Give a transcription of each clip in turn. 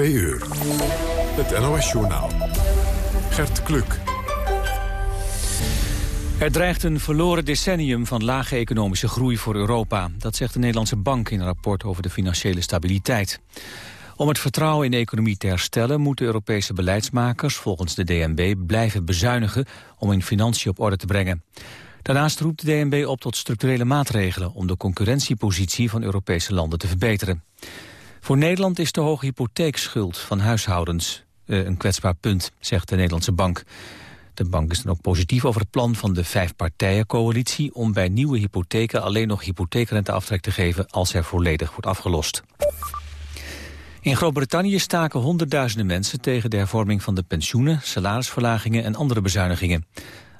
2 uur. Het NOS-journaal. Gert Kluk. Er dreigt een verloren decennium van lage economische groei voor Europa. Dat zegt de Nederlandse Bank in een rapport over de financiële stabiliteit. Om het vertrouwen in de economie te herstellen... moeten Europese beleidsmakers volgens de DNB blijven bezuinigen... om hun financiën op orde te brengen. Daarnaast roept de DNB op tot structurele maatregelen... om de concurrentiepositie van Europese landen te verbeteren. Voor Nederland is de hoge hypotheekschuld van huishoudens eh, een kwetsbaar punt, zegt de Nederlandse bank. De bank is dan ook positief over het plan van de vijfpartijencoalitie... om bij nieuwe hypotheken alleen nog hypotheekrenteaftrek te geven... als er volledig wordt afgelost. In Groot-Brittannië staken honderdduizenden mensen tegen de hervorming van de pensioenen, salarisverlagingen en andere bezuinigingen.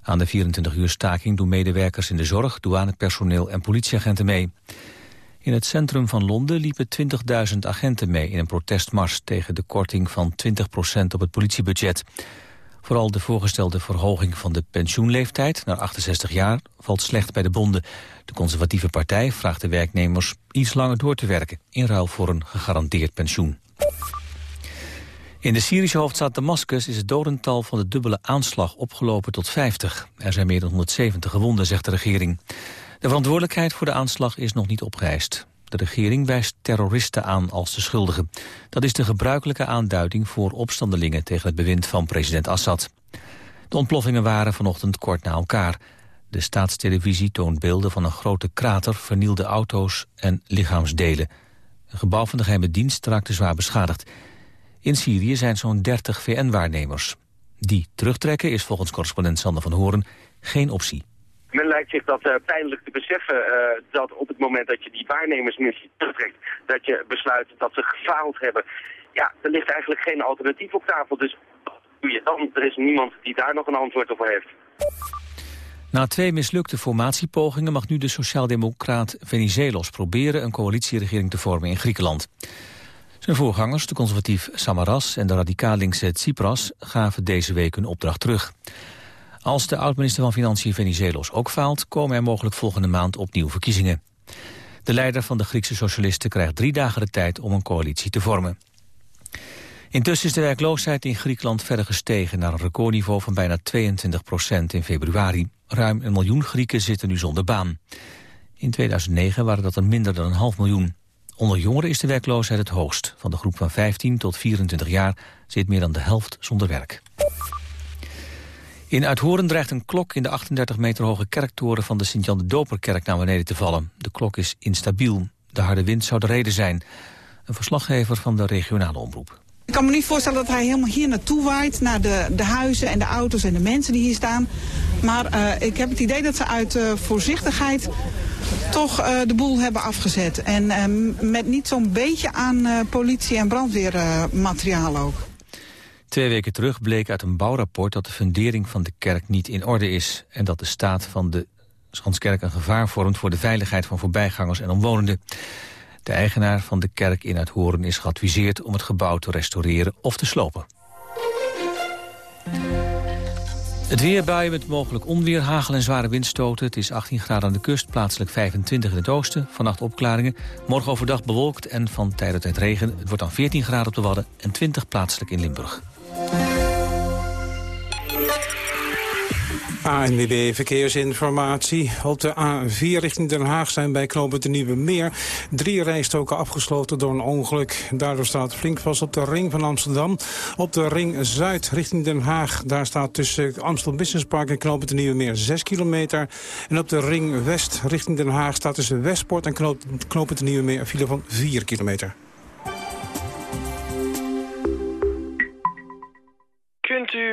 Aan de 24 uur staking doen medewerkers in de zorg, douanepersoneel en politieagenten mee. In het centrum van Londen liepen 20.000 agenten mee in een protestmars tegen de korting van 20% op het politiebudget. Vooral de voorgestelde verhoging van de pensioenleeftijd naar 68 jaar valt slecht bij de bonden. De conservatieve partij vraagt de werknemers iets langer door te werken in ruil voor een gegarandeerd pensioen. In de Syrische hoofdstad Damascus is het dodental van de dubbele aanslag opgelopen tot 50. Er zijn meer dan 170 gewonden, zegt de regering. De verantwoordelijkheid voor de aanslag is nog niet opgeëist. De regering wijst terroristen aan als de schuldigen. Dat is de gebruikelijke aanduiding voor opstandelingen tegen het bewind van president Assad. De ontploffingen waren vanochtend kort na elkaar. De staatstelevisie toont beelden van een grote krater, vernielde auto's en lichaamsdelen. Een gebouw van de geheime dienst raakte zwaar beschadigd. In Syrië zijn zo'n 30 VN-waarnemers. Die terugtrekken is volgens correspondent Sander van Horen geen optie. Lijkt zich dat uh, pijnlijk te beseffen uh, dat op het moment dat je die waarnemersmissie terugtrekt, dat je besluit dat ze gefaald hebben. Ja, er ligt eigenlijk geen alternatief op tafel, dus doe je dan? Er is niemand die daar nog een antwoord op heeft. Na twee mislukte formatiepogingen mag nu de sociaaldemocraat Venizelos proberen een coalitieregering te vormen in Griekenland. Zijn voorgangers, de conservatief Samaras en de radicaal linkse Tsipras, gaven deze week een opdracht terug. Als de oud-minister van Financiën Venizelos ook faalt... komen er mogelijk volgende maand opnieuw verkiezingen. De leider van de Griekse socialisten krijgt drie dagen de tijd om een coalitie te vormen. Intussen is de werkloosheid in Griekenland verder gestegen... naar een recordniveau van bijna 22 procent in februari. Ruim een miljoen Grieken zitten nu zonder baan. In 2009 waren dat er minder dan een half miljoen. Onder jongeren is de werkloosheid het hoogst. Van de groep van 15 tot 24 jaar zit meer dan de helft zonder werk. In Uithoren dreigt een klok in de 38 meter hoge kerktoren van de Sint-Jan de Doperkerk naar beneden te vallen. De klok is instabiel. De harde wind zou de reden zijn. Een verslaggever van de regionale omroep. Ik kan me niet voorstellen dat hij helemaal hier naartoe waait, naar de, de huizen en de auto's en de mensen die hier staan. Maar uh, ik heb het idee dat ze uit uh, voorzichtigheid toch uh, de boel hebben afgezet. En met niet zo'n beetje aan politie- en brandweermateriaal ook. Twee weken terug bleek uit een bouwrapport dat de fundering van de kerk niet in orde is... en dat de staat van de Schanskerk een gevaar vormt voor de veiligheid van voorbijgangers en omwonenden. De eigenaar van de kerk in Uithoren is geadviseerd om het gebouw te restaureren of te slopen. Het weer buien met mogelijk onweer, hagel en zware windstoten. Het is 18 graden aan de kust, plaatselijk 25 in het oosten. Vannacht opklaringen. Morgen overdag bewolkt en van tijd tot tijd regen. Het wordt dan 14 graden op de Wadden en 20 plaatselijk in Limburg. ANWB Verkeersinformatie. Op de A4 richting Den Haag zijn bij knooppunt de Nieuwe Meer... drie rijstoken afgesloten door een ongeluk. Daardoor staat flink vast op de ring van Amsterdam. Op de ring Zuid richting Den Haag... daar staat tussen Amstel Business Park en knooppunt de Nieuwe Meer 6 kilometer. En op de ring West richting Den Haag staat tussen Westport en knooppunt de Nieuwe Meer... een file van 4 kilometer.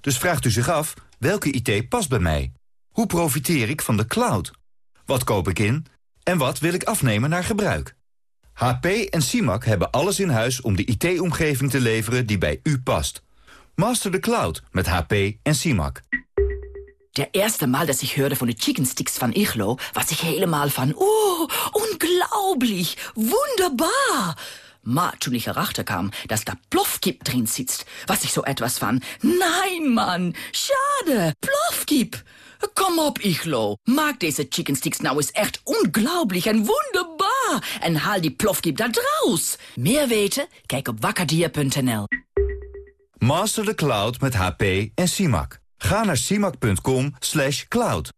Dus vraagt u zich af, welke IT past bij mij? Hoe profiteer ik van de cloud? Wat koop ik in? En wat wil ik afnemen naar gebruik? HP en CIMAC hebben alles in huis om de IT-omgeving te leveren die bij u past. Master the cloud met HP en CIMAC. Der erste Mal, dass ich hörte von den Chicken Sticks van Ichlo, was ich helemaal van, oh, unglaublich, wunderbar. Maar toen ich erachter kam, dass da Plofkip drin sitzt, was ich so etwas van, nein, Mann, schade, Plofkip. Kom op, Ichlo. Maak deze chicken sticks nou eens echt unglaublich en wunderbar. En haal die plofkip da draus. Meer weten? Kijk op wakkerdier.nl. Master the cloud met HP en CIMAC. Ga naar cimac.com cloud.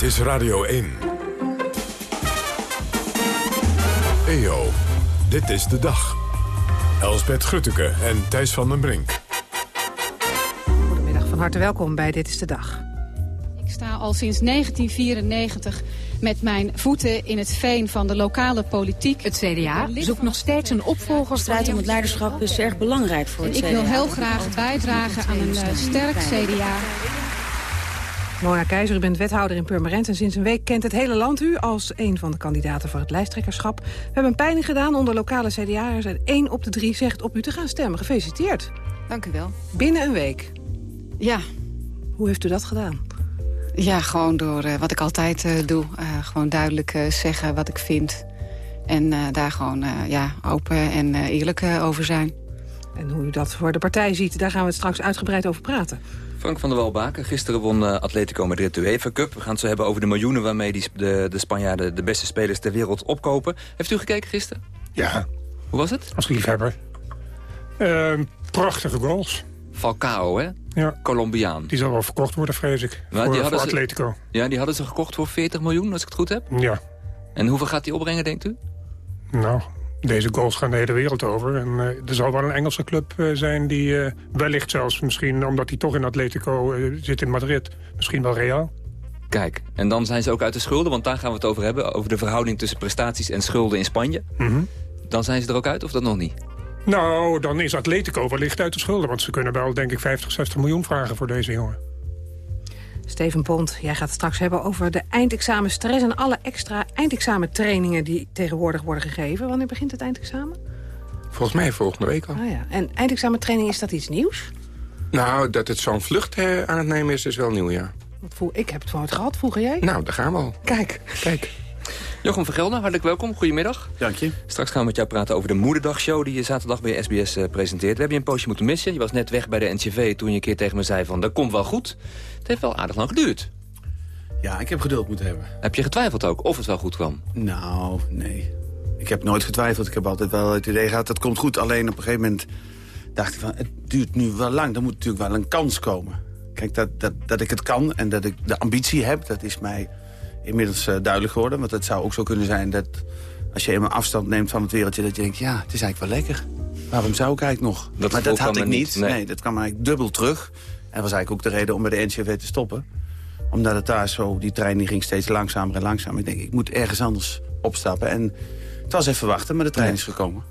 Dit is Radio 1. EO, dit is de dag. Elsbeth Grutteke en Thijs van den Brink. Goedemiddag, van harte welkom bij Dit is de Dag. Ik sta al sinds 1994 met mijn voeten in het veen van de lokale politiek. Het CDA zoekt nog steeds een opvolger. strijd om het leiderschap is erg belangrijk voor het en ik CDA. wil heel graag bijdragen aan een eh, sterk CDA. Mona Keizer, u bent wethouder in Purmerend... en sinds een week kent het hele land u als een van de kandidaten voor het lijsttrekkerschap. We hebben een peiling gedaan onder lokale CDA'ers... en één op de drie zegt op u te gaan stemmen. Gefeliciteerd. Dank u wel. Binnen een week. Ja. Hoe heeft u dat gedaan? Ja, gewoon door uh, wat ik altijd uh, doe. Uh, gewoon duidelijk zeggen wat ik vind. En daar gewoon ja, open en eerlijk over zijn. En hoe u dat voor de partij ziet, daar gaan we het straks uitgebreid over praten. Frank van der Walbaken, gisteren won uh, Atletico Madrid de UEFA Cup. We gaan het zo hebben over de miljoenen waarmee die, de, de Spanjaarden de beste spelers ter wereld opkopen. Heeft u gekeken gisteren? Ja. Hoe was het? Als liefhebber. Uh, prachtige goals. Falcao, hè? Ja. Colombiaan. Die zal wel verkocht worden, vrees ik. Maar voor, die voor ze, Atletico. Ja, die hadden ze gekocht voor 40 miljoen, als ik het goed heb. Ja. En hoeveel gaat die opbrengen, denkt u? Nou, deze goals gaan de hele wereld over. En uh, er zal wel een Engelse club uh, zijn die uh, wellicht zelfs misschien... omdat hij toch in Atletico zit in Madrid, misschien wel Real. Kijk, en dan zijn ze ook uit de schulden, want daar gaan we het over hebben. Over de verhouding tussen prestaties en schulden in Spanje. Mm -hmm. Dan zijn ze er ook uit of dat nog niet? Nou, dan is Atletico wellicht uit de schulden. Want ze kunnen wel, denk ik, 50, 60 miljoen vragen voor deze jongen. Steven Pont, jij gaat het straks hebben over de eindexamenstress... en alle extra eindexamentrainingen die tegenwoordig worden gegeven. Wanneer begint het eindexamen? Volgens mij volgende week al. Ah, ja. En eindexamentraining, is dat iets nieuws? Nou, dat het zo'n vlucht eh, aan het nemen is, is wel nieuw, ja. Voel, ik heb het nooit gehad, vroeger jij? Nou, daar gaan we al. Kijk. Kijk. Jochem van Gelder, hartelijk welkom. Goedemiddag. Dank je. Straks gaan we met jou praten over de Moederdagshow... die je zaterdag bij SBS uh, presenteert. We hebben je een poosje moeten missen. Je was net weg bij de NCV toen je een keer tegen me zei van... dat komt wel goed. Het heeft wel aardig lang geduurd. Ja, ik heb geduld moeten hebben. Heb je getwijfeld ook of het wel goed kwam? Nou, nee. Ik heb nooit getwijfeld. Ik heb altijd wel het idee gehad, dat komt goed. Alleen op een gegeven moment dacht ik van... het duurt nu wel lang, er moet natuurlijk wel een kans komen. Kijk, dat, dat, dat ik het kan en dat ik de ambitie heb... dat is mij inmiddels uh, duidelijk geworden. Want het zou ook zo kunnen zijn dat als je eenmaal afstand neemt van het wereldje... dat je denkt, ja, het is eigenlijk wel lekker. Waarom zou ik eigenlijk nog? Dat maar dat had ik niet. Nee. nee. dat kwam eigenlijk dubbel terug. En was eigenlijk ook de reden om bij de NCV te stoppen. Omdat het daar zo, die trein die ging steeds langzamer en langzamer. Ik denk, ik moet ergens anders opstappen. En het was even wachten, maar de trein is gekomen.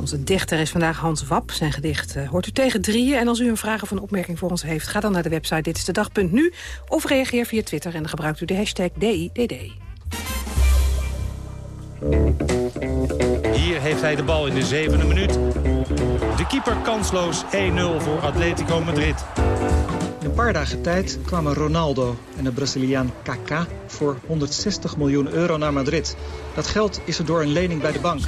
Onze dichter is vandaag Hans Wap. Zijn gedicht eh, hoort u tegen drieën. En als u een vraag of een opmerking voor ons heeft... ga dan naar de website ditstedag.nu of reageer via Twitter... en dan gebruikt u de hashtag DIDD. Hier heeft hij de bal in de zevende minuut. De keeper kansloos 1-0 voor Atletico Madrid. In een paar dagen tijd kwamen Ronaldo en de Braziliaan Kaká voor 160 miljoen euro naar Madrid. Dat geld is er door een lening bij de bank.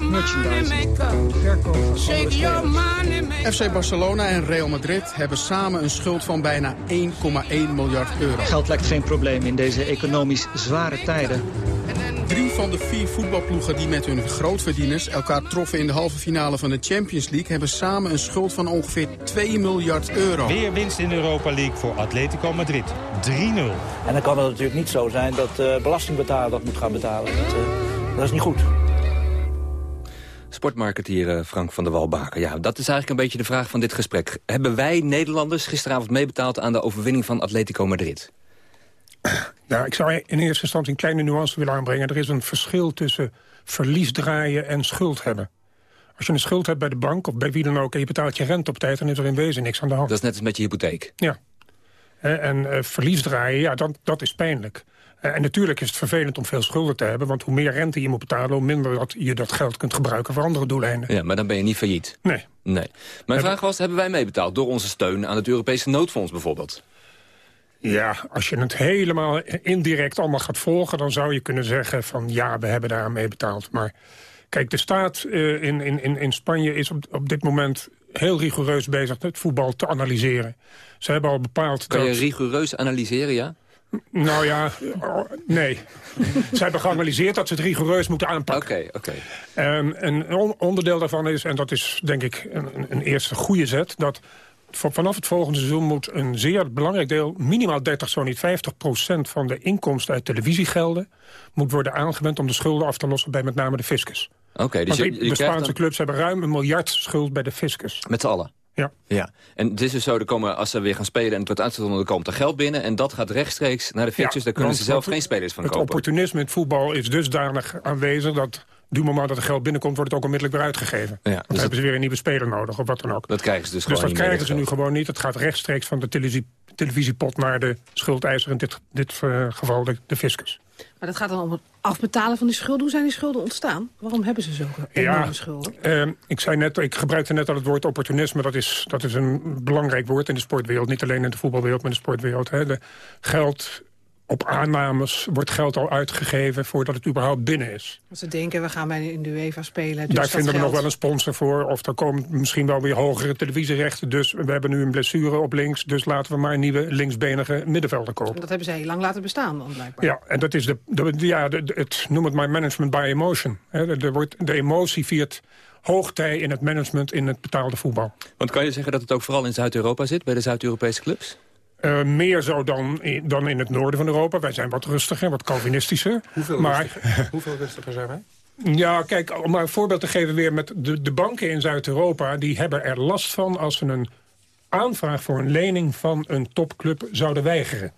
Merchandising, verkoop van andere spelers. FC Barcelona en Real Madrid hebben samen een schuld van bijna 1,1 miljard euro. Geld lijkt geen probleem in deze economisch zware tijden. Drie van de vier voetbalploegen die met hun grootverdieners elkaar troffen in de halve finale van de Champions League... hebben samen een schuld van ongeveer 2 miljard euro. Weer winst in de Europa League voor Atletico Madrid. 3-0. En dan kan het natuurlijk niet zo zijn dat de uh, belastingbetaler dat moet gaan betalen. Dat, uh, dat is niet goed. Sportmarketeer uh, Frank van der Walbaken. Ja, dat is eigenlijk een beetje de vraag van dit gesprek. Hebben wij Nederlanders gisteravond meebetaald aan de overwinning van Atletico Madrid? Nou, ik zou in eerste instantie een kleine nuance willen aanbrengen. Er is een verschil tussen verlies draaien en schuld hebben. Als je een schuld hebt bij de bank of bij wie dan ook... en je betaalt je rente op tijd, dan is er in wezen niks aan de hand. Dat is net als met je hypotheek. Ja. Eh, en eh, verlies draaien, ja, dat, dat is pijnlijk. Eh, en natuurlijk is het vervelend om veel schulden te hebben... want hoe meer rente je moet betalen... hoe minder dat je dat geld kunt gebruiken voor andere doeleinden. Ja, maar dan ben je niet failliet. Nee. nee. Mijn vraag was, hebben wij meebetaald door onze steun... aan het Europese noodfonds bijvoorbeeld? Ja, als je het helemaal indirect allemaal gaat volgen... dan zou je kunnen zeggen van ja, we hebben daar mee betaald. Maar kijk, de staat uh, in, in, in Spanje is op, op dit moment heel rigoureus bezig het voetbal te analyseren. Ze hebben al bepaald kan dat... je rigoureus analyseren, ja? Nou ja, oh, nee. Ze hebben geanalyseerd dat ze het rigoureus moeten aanpakken. Oké, oké. Um, een on onderdeel daarvan is, en dat is denk ik een, een eerste goede zet... dat vanaf het volgende seizoen moet een zeer belangrijk deel... minimaal 30, zo niet 50 procent van de inkomsten uit televisiegelden... moet worden aangewend om de schulden af te lossen bij met name de fiscus. Oké, dus Want je, de je Spaanse dan... clubs hebben ruim een miljard schuld bij de fiscus. Met z'n allen? Ja. ja. En het is dus zo, er komen, als ze weer gaan spelen en het wordt uitgezonden... komt er geld binnen en dat gaat rechtstreeks naar de fixtures. Ja, Daar kunnen ze zelf het- geen spelers van Het kopen. opportunisme in het voetbal is dusdanig aanwezig... dat du moment dat er geld binnenkomt, wordt het ook onmiddellijk weer uitgegeven. Ja, dus dan hebben ze weer een nieuwe speler nodig, of wat dan ook. Dat krijgen ze dus, Dus gewoon dat krijgen ze nu gewoon niet. Het gaat rechtstreeks van de televisie, televisiepot naar de schuldeiser... in dit, dit eh, geval de, de fiscus. Maar dat gaat dan om het afbetalen van die schulden. Hoe zijn die schulden ontstaan? Waarom hebben ze zulke enorme schulden? eh, ik, zei net, ik gebruikte net al het woord opportunisme. Dat is, dat is een belangrijk woord in de sportwereld. Niet alleen in de voetbalwereld, maar in de sportwereld. Hè. De geld op aannames wordt geld al uitgegeven voordat het überhaupt binnen is. Want ze denken, we gaan bij in de UEFA spelen. Dus Daar dat vinden we nog wel een sponsor voor. Of er komen misschien wel weer hogere televisierechten. Dus we hebben nu een blessure op links. Dus laten we maar een nieuwe linksbenige middenvelder kopen. Dat hebben ze heel lang laten bestaan dan blijkbaar. Ja, en dat is de, de, ja, de, de- het, noem het maar management by emotion. De, wordt, de emotie viert hoogtij in het management in het betaalde voetbal. Want kan je zeggen dat het ook vooral in Zuid-Europa zit, bij de Zuid-Europese clubs? Eh, meer zo dan in, dan in het noorden van Europa. Wij zijn wat rustiger, wat Calvinistischer. Hoeveel, maar, rustiger, hoeveel rustiger zijn wij? Ja, kijk, om maar een voorbeeld te geven weer met de, de banken in Zuid-Europa... die hebben er last van als ze een aanvraag voor een lening van een topclub zouden weigeren.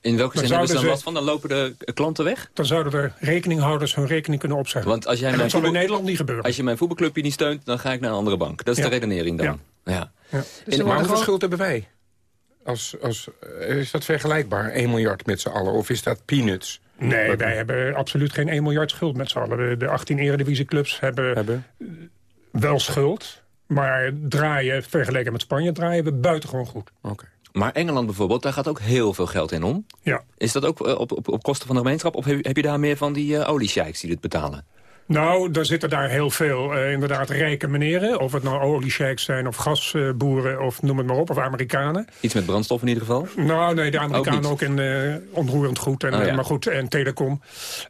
In welke Dan zin hebben ze dan van? Dan lopen de klanten weg? Dan zouden er rekeninghouders hun rekening kunnen opzeggen. Want als jij en mijn dat zal in Nederland niet gebeuren. Als je mijn voetbalclubje niet steunt, dan ga ik naar een andere bank. Dat is Ja. de redenering dan. Ja. In, maar hoeveel schuld hebben wij? Als, als, eh, is dat vergelijkbaar, 1 miljard met z'n allen? Of is dat peanuts? Nee, Wat- wij hebben absoluut geen 1 miljard schuld met z'n allen. De, de 18 eredivisieclubs hebben, Hebben? wel schuld. Maar draaien, vergeleken met Spanje, draaien we buitengewoon goed. Oké. Maar Engeland bijvoorbeeld, daar gaat ook heel veel geld in om. Ja. Is dat ook eh, op, op, op kosten van de gemeenschap? Of heb, je- heb je daar meer van die uh, oliesheiks die dit betalen? Nou, er zitten daar heel veel eh, inderdaad rijke meneren. Of het nou oliesheiks zijn of gasboeren of noem het maar op. Of Amerikanen. Iets met brandstof in ieder geval? Nou, nee, de Amerikanen ook, in eh, onroerend goed. En, Oh, ja. eh, Maar goed, en telecom.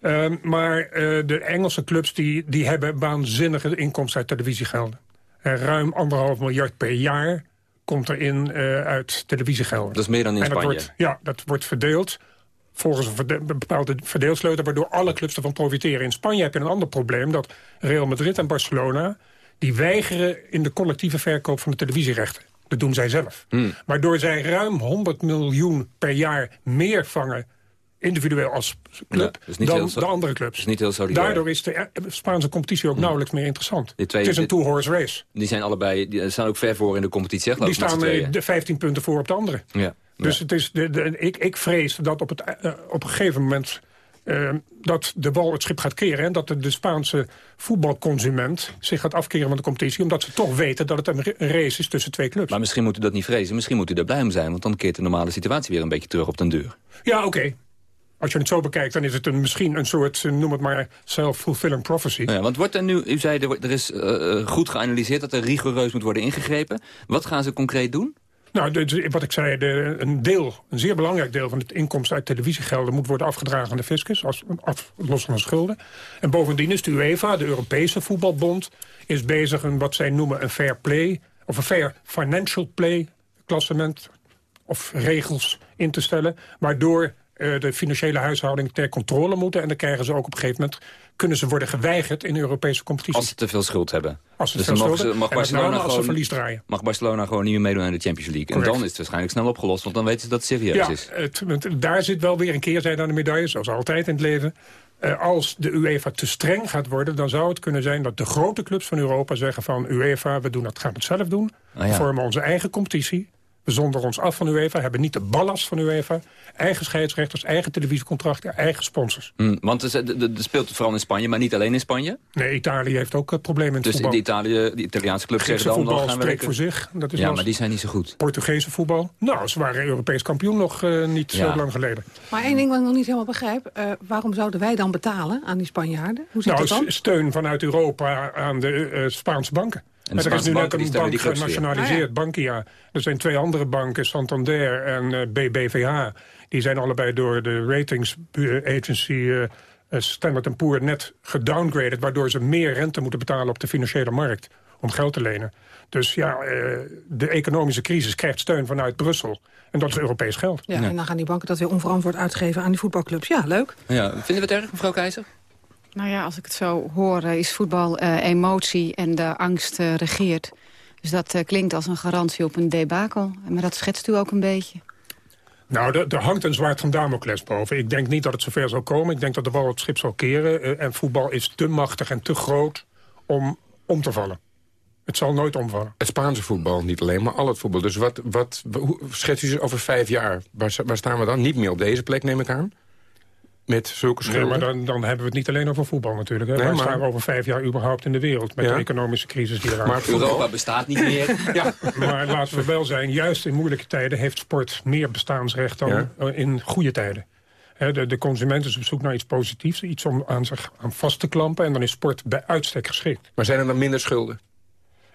Ehm, maar de Engelse clubs die, die hebben waanzinnige inkomsten uit televisiegelden. Ruim anderhalf miljard per jaar komt er in eh, uit televisiegelden. Dat is meer dan in en dat Spanje. Wordt, ja, dat wordt verdeeld volgens een bepaalde verdeelsleutel... waardoor alle clubs ervan profiteren. In Spanje heb je een ander probleem... dat Real Madrid en Barcelona... die weigeren in de collectieve verkoop van de televisierechten. Dat doen zij zelf. Hmm. Waardoor zij ruim 100 miljoen per jaar meer vangen... individueel als club, Ja, dan heel de andere clubs. is niet heel solidair. Daardoor is de eh, Spaanse competitie ook nauwelijks meer interessant. Twee- het is een two-horse race. Die zijn allebei, die staan ook ver voor in de competitie, geloof Die staan eh, de 15 punten voor op de andere. Ja. Dus het is de, de, ik, ik vrees dat op, het, eh, op een gegeven moment... eh, dat de wal het schip gaat keren... en dat de, de Spaanse voetbalconsument zich gaat afkeren van de competitie... omdat ze toch weten dat het een, ra- een race is tussen twee clubs. Maar misschien moet u dat niet vrezen. Misschien moet u er blij om zijn. Want dan keert de normale situatie weer een beetje terug op den deur. Ja, oké. Als je het zo bekijkt, dan is het een, misschien een soort, eh, noem het maar, self-fulfilling prophecy. Ja, want wordt er nu, u zei er, er is goed geanalyseerd dat er rigoureus moet worden ingegrepen. Wat gaan ze concreet doen? Nou, wat ik zei, de, een deel, een zeer belangrijk deel van het inkomsten uit televisiegelden moet worden afgedragen aan de fiscus, als aflossen van schulden. En bovendien is de UEFA, de Europese voetbalbond, is bezig een wat zij noemen een fair play, of een fair financial play klassement, of regels in te stellen, waardoor eh, de financiële huishouding ter controle moeten. En dan krijgen ze ook op een gegeven moment, kunnen ze worden geweigerd in de Europese competitie. Als ze te veel schuld hebben. Als ze dus te veel dan mag, Barcelona als ze gewoon, verlies draaien. mag Barcelona gewoon niet meer meedoen aan de Champions League. En dan is het waarschijnlijk snel opgelost. Want dan weten ze dat het serieus Ja, is. het, daar zit wel weer een keerzijde aan de medaille, zoals altijd in het leven. Eh, als de UEFA te streng gaat worden, dan zou het kunnen zijn dat de grote clubs van Europa zeggen van UEFA, we doen dat, gaan het zelf doen. Ah, ja. We vormen onze eigen competitie. We zonderen ons af van UEFA, hebben niet de ballast van UEFA. Eigen scheidsrechters, eigen televisiecontracten, eigen sponsors. Mm, want er speelt het vooral in Spanje, maar niet alleen in Spanje? Nee, Italië heeft ook uh, problemen in het dus voetbal. Dus Italië, die Italiaanse clubs zeggen dan... voetbal gaan voor zich. Dat is ja, los. maar die zijn niet zo goed. Portugese voetbal? Nou, ze waren Europees kampioen nog uh, niet Ja. zo lang geleden. Maar één ding wat ik nog niet helemaal begrijp. eh, waarom zouden wij dan betalen aan die Spanjaarden? Hoe zit Nou, dat dan? steun vanuit Europa aan de eh, Spaanse banken. Maar er is nu net een bank genationaliseerd, Ah, Bankia. Er zijn twee andere banken, Santander en eh, BBVH. Die zijn allebei door de ratings eh, agency eh, eh, Standard Poor net gedowngraded... waardoor ze meer rente moeten betalen op de financiële markt om geld te lenen. Dus ja, eh, de economische crisis krijgt steun vanuit Brussel. En dat is Europees geld. Ja, en dan gaan die banken dat weer onverantwoord uitgeven aan die voetbalclubs. Ja, leuk. Ja, vinden we het erg, mevrouw Keizer? Nou ja, als ik het zo hoor, eh, is voetbal eh, emotie en de angst eh, regeert. Dus dat eh, klinkt als een garantie op een debakel. Maar dat schetst u ook een beetje. Nou, er, er hangt een zwaard van Damocles boven. Ik denk niet dat het zover zal komen. Ik denk dat de bal het schip zal keren. en voetbal is te machtig en te groot om om te vallen. Het zal nooit omvallen. Het Spaanse voetbal, niet alleen, maar al het voetbal. Dus wat, wat, hoe schets u ze over vijf jaar? Waar, waar staan we dan? Niet meer op deze plek, neem ik aan? Met zulke Nee, schulden? maar dan, dan hebben we het niet alleen over voetbal natuurlijk. Hè. Nee, maar- staan over vijf jaar überhaupt in de wereld... met Ja. de economische crisis die eraan Maar komt. Europa bestaat niet meer. Ja, maar laten we wel zijn, juist in moeilijke tijden... heeft sport meer bestaansrecht dan Ja. eh, in goede tijden. Hè, de, de consument is op zoek naar iets positiefs, iets om aan zich aan vast te klampen... en dan is sport bij uitstek geschikt. Maar zijn er dan minder schulden?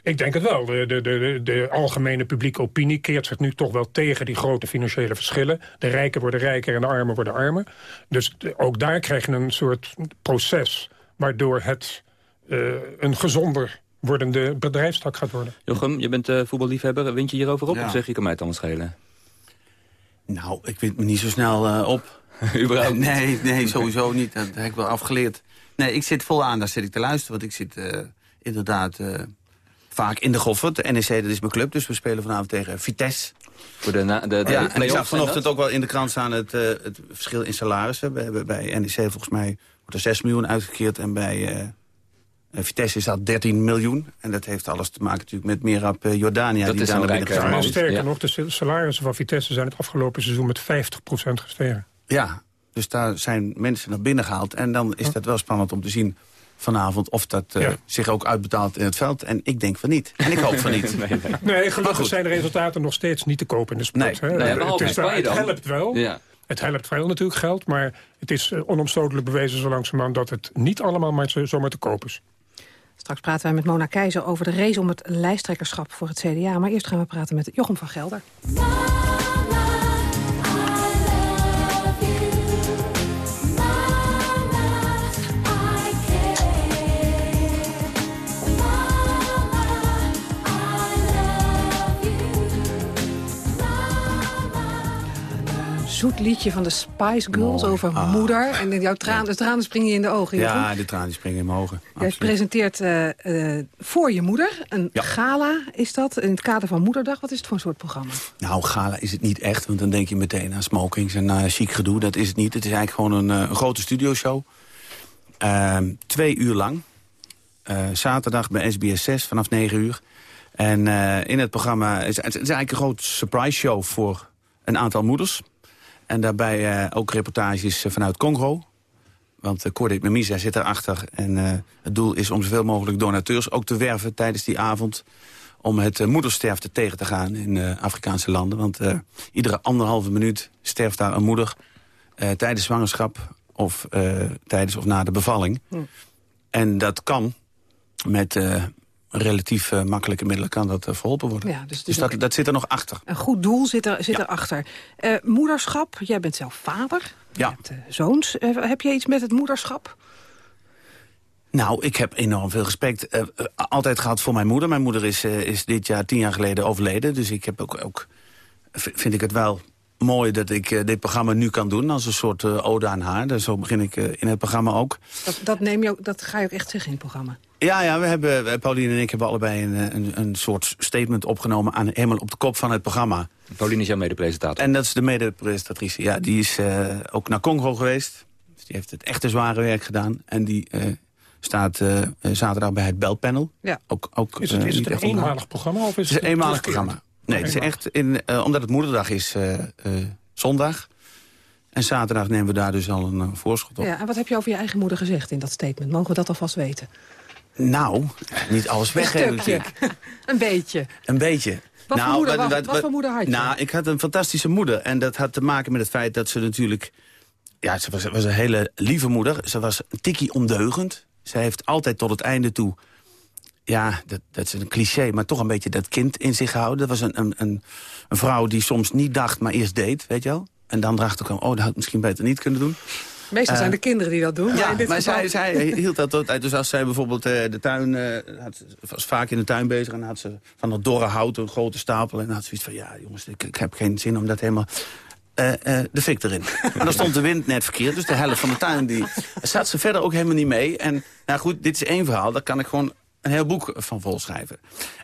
Ik denk het wel. De, de, de, de algemene publieke opinie keert zich nu toch wel tegen die grote financiële verschillen. De rijken worden rijker en de armen worden armer. Dus de- ook daar krijg je een soort proces... waardoor het eh, een gezonder wordende bedrijfstak gaat worden. Jochem, je bent eh, voetballiefhebber. Wint je hierover op Ja. of zeg je, kan mij het allemaal schelen? Nou, ik weet me niet zo snel eh, op. Überhaupt. Nee, nee, sowieso niet. Dat heb ik wel afgeleerd. Nee, ik zit vol aandacht zit ik te luisteren. Want ik zit eh, inderdaad eh, vaak in de Goffert. De NEC, dat is mijn club. Dus we spelen vanavond tegen Vitesse. Voor de, de, de Ja, en ik zag en vanochtend ook wel in de krant staan het, eh, het verschil in salarissen. We hebben bij NEC volgens mij wordt er 6 miljoen uitgekeerd. En bij eh, eh, Vitesse is dat 13 miljoen. En dat heeft alles te maken natuurlijk met Merab Jordania. Dat die is daar naar binnen rijke Maar sterker Ja. nog, de salarissen van Vitesse zijn het afgelopen seizoen met 50% gestegen. Ja, dus daar zijn mensen naar binnen gehaald. En dan is dat wel spannend om te zien vanavond of dat eh, Ja. zich ook uitbetaalt in het veld. En ik denk van niet. En ik hoop van niet. Nee, nee. Nee, gelukkig zijn de resultaten nog steeds niet te kopen in de sport. Nee. hè. Nee, het, is dan. helpt wel. Ja. Het helpt wel natuurlijk geld, maar het is eh, onomstotelijk bewezen zo langzamerhand dat het niet allemaal maar zo- zomaar te koop is. Straks praten wij met Mona Keizer over de race om het lijsttrekkerschap voor het CDA. Maar eerst gaan we praten met Jochem van Gelder. Zoet liedje van de Spice Girls Mooi. over Ah. moeder. En jouw tranen, de tranen springen je in de ogen. Ja, de tranen springen in mijn ogen. Jij Absoluut. presenteert eh, eh, voor je moeder een Ja. gala, is dat, in het kader van Moederdag. Wat is het voor een soort programma? Nou, gala is het niet echt, want dan denk je meteen aan smokings en uh, chic gedoe. Dat is het niet. Het is eigenlijk gewoon een, eh, een grote studioshow. Ehm, twee uur lang. Eh, zaterdag bij SBS 6 vanaf 9 uur. En eh, in het programma is het is eigenlijk een groot surprise show voor een aantal moeders. En daarbij eh, ook reportages eh, vanuit Congo. Want uh, Cordet Memisa zit erachter. En eh, het doel is om zoveel mogelijk donateurs ook te werven tijdens die avond om het uh, moedersterfte tegen te gaan in uh, Afrikaanse landen. Want iedere anderhalve minuut sterft daar een moeder tijdens zwangerschap of tijdens of na de bevalling. Hm. En dat kan met relatief makkelijke middelen kan dat verholpen worden. Ja, dus dus dat, dat zit er nog achter. Een goed doel zit, er, zit ja. erachter. moederschap, jij bent zelf vader. Ja. Je hebt zoons. heb je iets met het moederschap? Nou, ik heb enorm veel respect altijd gehad voor mijn moeder. Mijn moeder is, is dit jaar tien jaar geleden overleden. Dus ik heb ook, ook vind ik het wel mooi dat ik uh, dit programma nu kan doen. Als een soort ode aan haar. Dus zo begin ik in het programma ook. Dat, dat, neem je ook, dat ga je ook echt zeggen in het programma? Ja, ja we hebben, Pauline en ik hebben allebei een, een, een soort statement opgenomen... Aan, helemaal op de kop van het programma. Pauline is jouw mede-presentator. En dat is de mede-presentatrice. Ja, die is ook naar Congo geweest. Dus die heeft het echte zware werk gedaan. En die staat uh, zaterdag bij het belpanel. Ja. Ook, ook, is het, is het een eenmalig programma? Of is het is een eenmalig programma. Nee, het is echt in, eh, omdat het moederdag is eh, eh, zondag. En zaterdag nemen we daar dus al een voorschot op. Ja, en wat heb je over je eigen moeder gezegd in dat statement? Mogen we dat alvast weten? Nou, niet alles weggeven natuurlijk. Een beetje. Een beetje. Wat voor moeder- wat- wat voor moeder had je? Nou, ik had een fantastische moeder. En dat had te maken met het feit dat ze natuurlijk... Ja, ze was, was een hele lieve moeder. Ze was een tikkie ondeugend. Ze heeft altijd tot het einde toe... Ja, dat, dat is een cliché, maar toch een beetje dat kind in zich gehouden. Dat was een, een, een, een vrouw die soms niet dacht, maar eerst deed, weet je wel. En dan erachter kwam, oh, dat had ik misschien beter niet kunnen doen. Meestal zijn Eh, de kinderen die dat doen. maar Ja, dit maar zij, zij hield dat altijd. Dus als zij bijvoorbeeld eh, de tuin... eh, had, ze was vaak in de tuin bezig en had ze van dat dorre hout een grote stapel. En dan had ze iets van, ja jongens, ik, ik heb geen zin om dat helemaal... de fik erin. en dan stond de wind net verkeerd, dus de helft van de tuin... die zat ze verder ook helemaal niet mee. En nou goed, dit is één verhaal, daar kan ik gewoon een heel boek van volschrijven.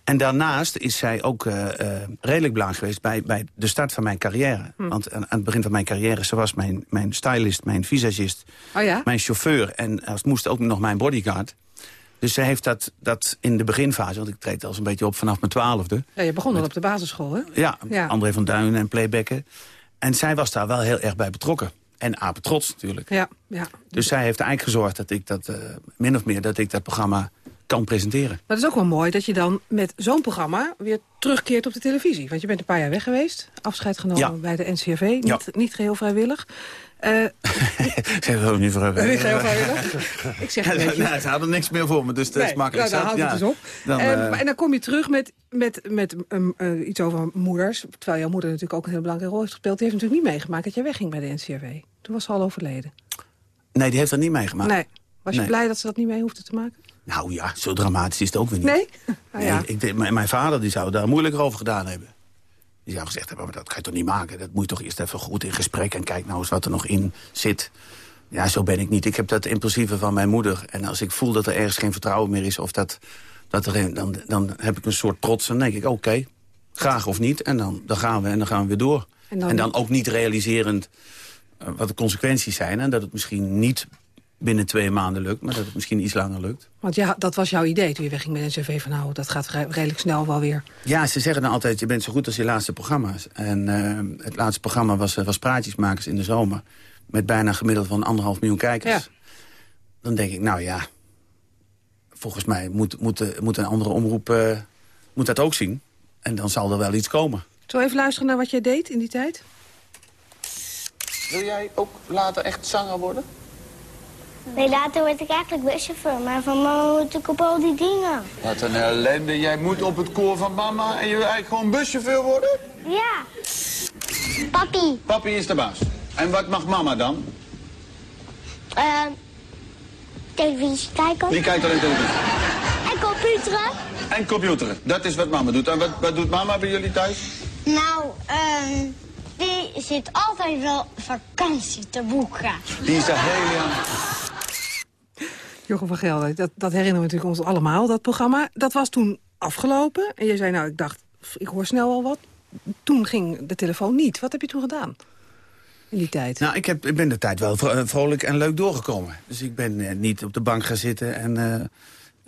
En daarnaast is zij ook eh, eh, redelijk belangrijk geweest... Bij, bij de start van mijn carrière. Hm. Want aan, aan het begin van mijn carrière... ze was mijn, mijn stylist, mijn visagist, Oh ja? mijn chauffeur... en het moest ook nog mijn bodyguard. Dus zij heeft dat, dat in de beginfase... want ik treed al eens een beetje op vanaf mijn twaalfde... Ja, je begon al op de basisschool, hè? ja, Ja. André van Duinen en playbacken. En zij was daar wel heel erg bij betrokken. En apen trots natuurlijk. Ja, ja. Dus zij heeft eigenlijk gezorgd dat ik dat, eh, min of meer, dat ik dat programma kan presenteren. Maar het is ook wel mooi dat je dan met zo'n programma weer terugkeert op de televisie. Want je bent een paar jaar weg geweest. Afscheid genomen Ja. bij de NCRV. Niet, Ja. niet geheel vrijwillig. Ik zeg het ook niet voor Niet vrijwillig. Ik zeg een beetje. Nee, ze hadden niks meer voor me, dus dat is makkelijk. nou, houdt het Ja. dus op. Dan, Eh, en dan kom je terug met, met, met um, eh, iets over moeders. Terwijl jouw moeder natuurlijk ook een heel belangrijke rol heeft gespeeld. Die heeft natuurlijk niet meegemaakt dat jij wegging bij de NCRV. Toen was ze al overleden. nee, die heeft dat niet meegemaakt. Nee. Was je Nee. blij dat ze dat niet mee hoefde te maken? Nou ja, zo dramatisch is het ook weer niet. Nee? Ah, ja. Nee, ik, denk- mijn, vader die zou daar moeilijker over gedaan hebben. Die zou gezegd hebben, maar dat ga je toch niet maken? Dat moet je toch eerst even goed in gesprek en kijk nou eens wat er nog in zit. Ja, zo ben ik niet. Ik heb dat impulsieve van mijn moeder. En als ik voel dat er ergens geen vertrouwen meer is... of dat, dat er, dan, dan heb ik een soort trots. En dan denk ik, oké, graag of niet. En dan, dan gaan we en dan gaan we weer door. En En dan- dan, ook niet realiserend eh, wat de consequenties zijn. En dat het misschien niet binnen twee maanden lukt... maar dat het misschien iets langer lukt. Want ja, dat was jouw idee toen je wegging de NCRV. Van nou, dat gaat redelijk snel wel weer. Ja, ze zeggen dan altijd, je bent zo goed als je laatste programma's. En eh, het laatste programma was, eh, was Praatjesmakers in de zomer. Met bijna gemiddeld van anderhalf miljoen kijkers. Ja. Dan denk ik, nou ja, volgens mij moet, moet, de- moet een andere omroep eh, moet dat ook zien. En dan zal er wel iets komen. Zullen we even luisteren naar wat jij deed in die tijd? Wil jij ook later echt zanger worden? Nee, later word ik eigenlijk buschauffeur, maar van mama moet ik op al die dingen. Wat een ellende. Jij moet op het koor van mama en je wil eigenlijk gewoon buschauffeur worden? Ja. Papi, Papi is de baas. En wat mag mama dan? ehm televisie kijken. Die kijkt alleen televisie. En computeren. En computeren. Dat is wat mama doet. En wat, wat doet mama bij jullie thuis? Nou, ehm die zit altijd wel vakantie te boeken. Die is de hele. Jochem van Gelder, dat, dat herinneren we natuurlijk ons allemaal, dat programma. Dat was toen afgelopen. En je zei, nou, ik dacht, ik hoor snel al wat. Toen ging de telefoon niet. Wat heb je toen gedaan? In die tijd. Nou, ik, heb, ik ben de tijd wel eh, vrolijk en leuk doorgekomen. Dus ik ben eh, niet op de bank gaan zitten en eh,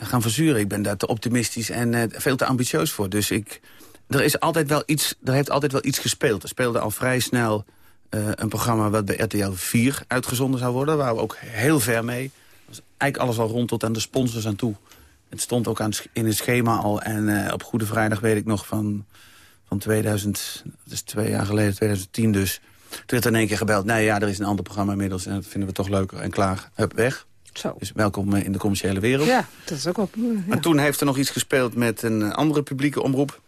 gaan verzuren. Ik ben daar te optimistisch en veel te ambitieus voor. Dus ik, er, is altijd wel iets, er heeft altijd wel iets gespeeld. Er speelde al vrij snel een programma wat bij RTL 4 uitgezonden zou worden. Waren we ook heel ver mee. Was eigenlijk alles al rond tot aan de sponsors aan toe. Het stond ook aan, in het schema al. En eh, op Goede Vrijdag weet ik nog van, van 2000, dat is twee jaar geleden, 2010 dus. Toen werd er in één keer gebeld, nee ja, er is een ander programma inmiddels... en dat vinden we toch leuker en klaar, hup, weg. Zo. Dus welkom eh, in de commerciële wereld. Ja, dat is ook wel... ja. Maar toen heeft er nog iets gespeeld met een andere publieke omroep.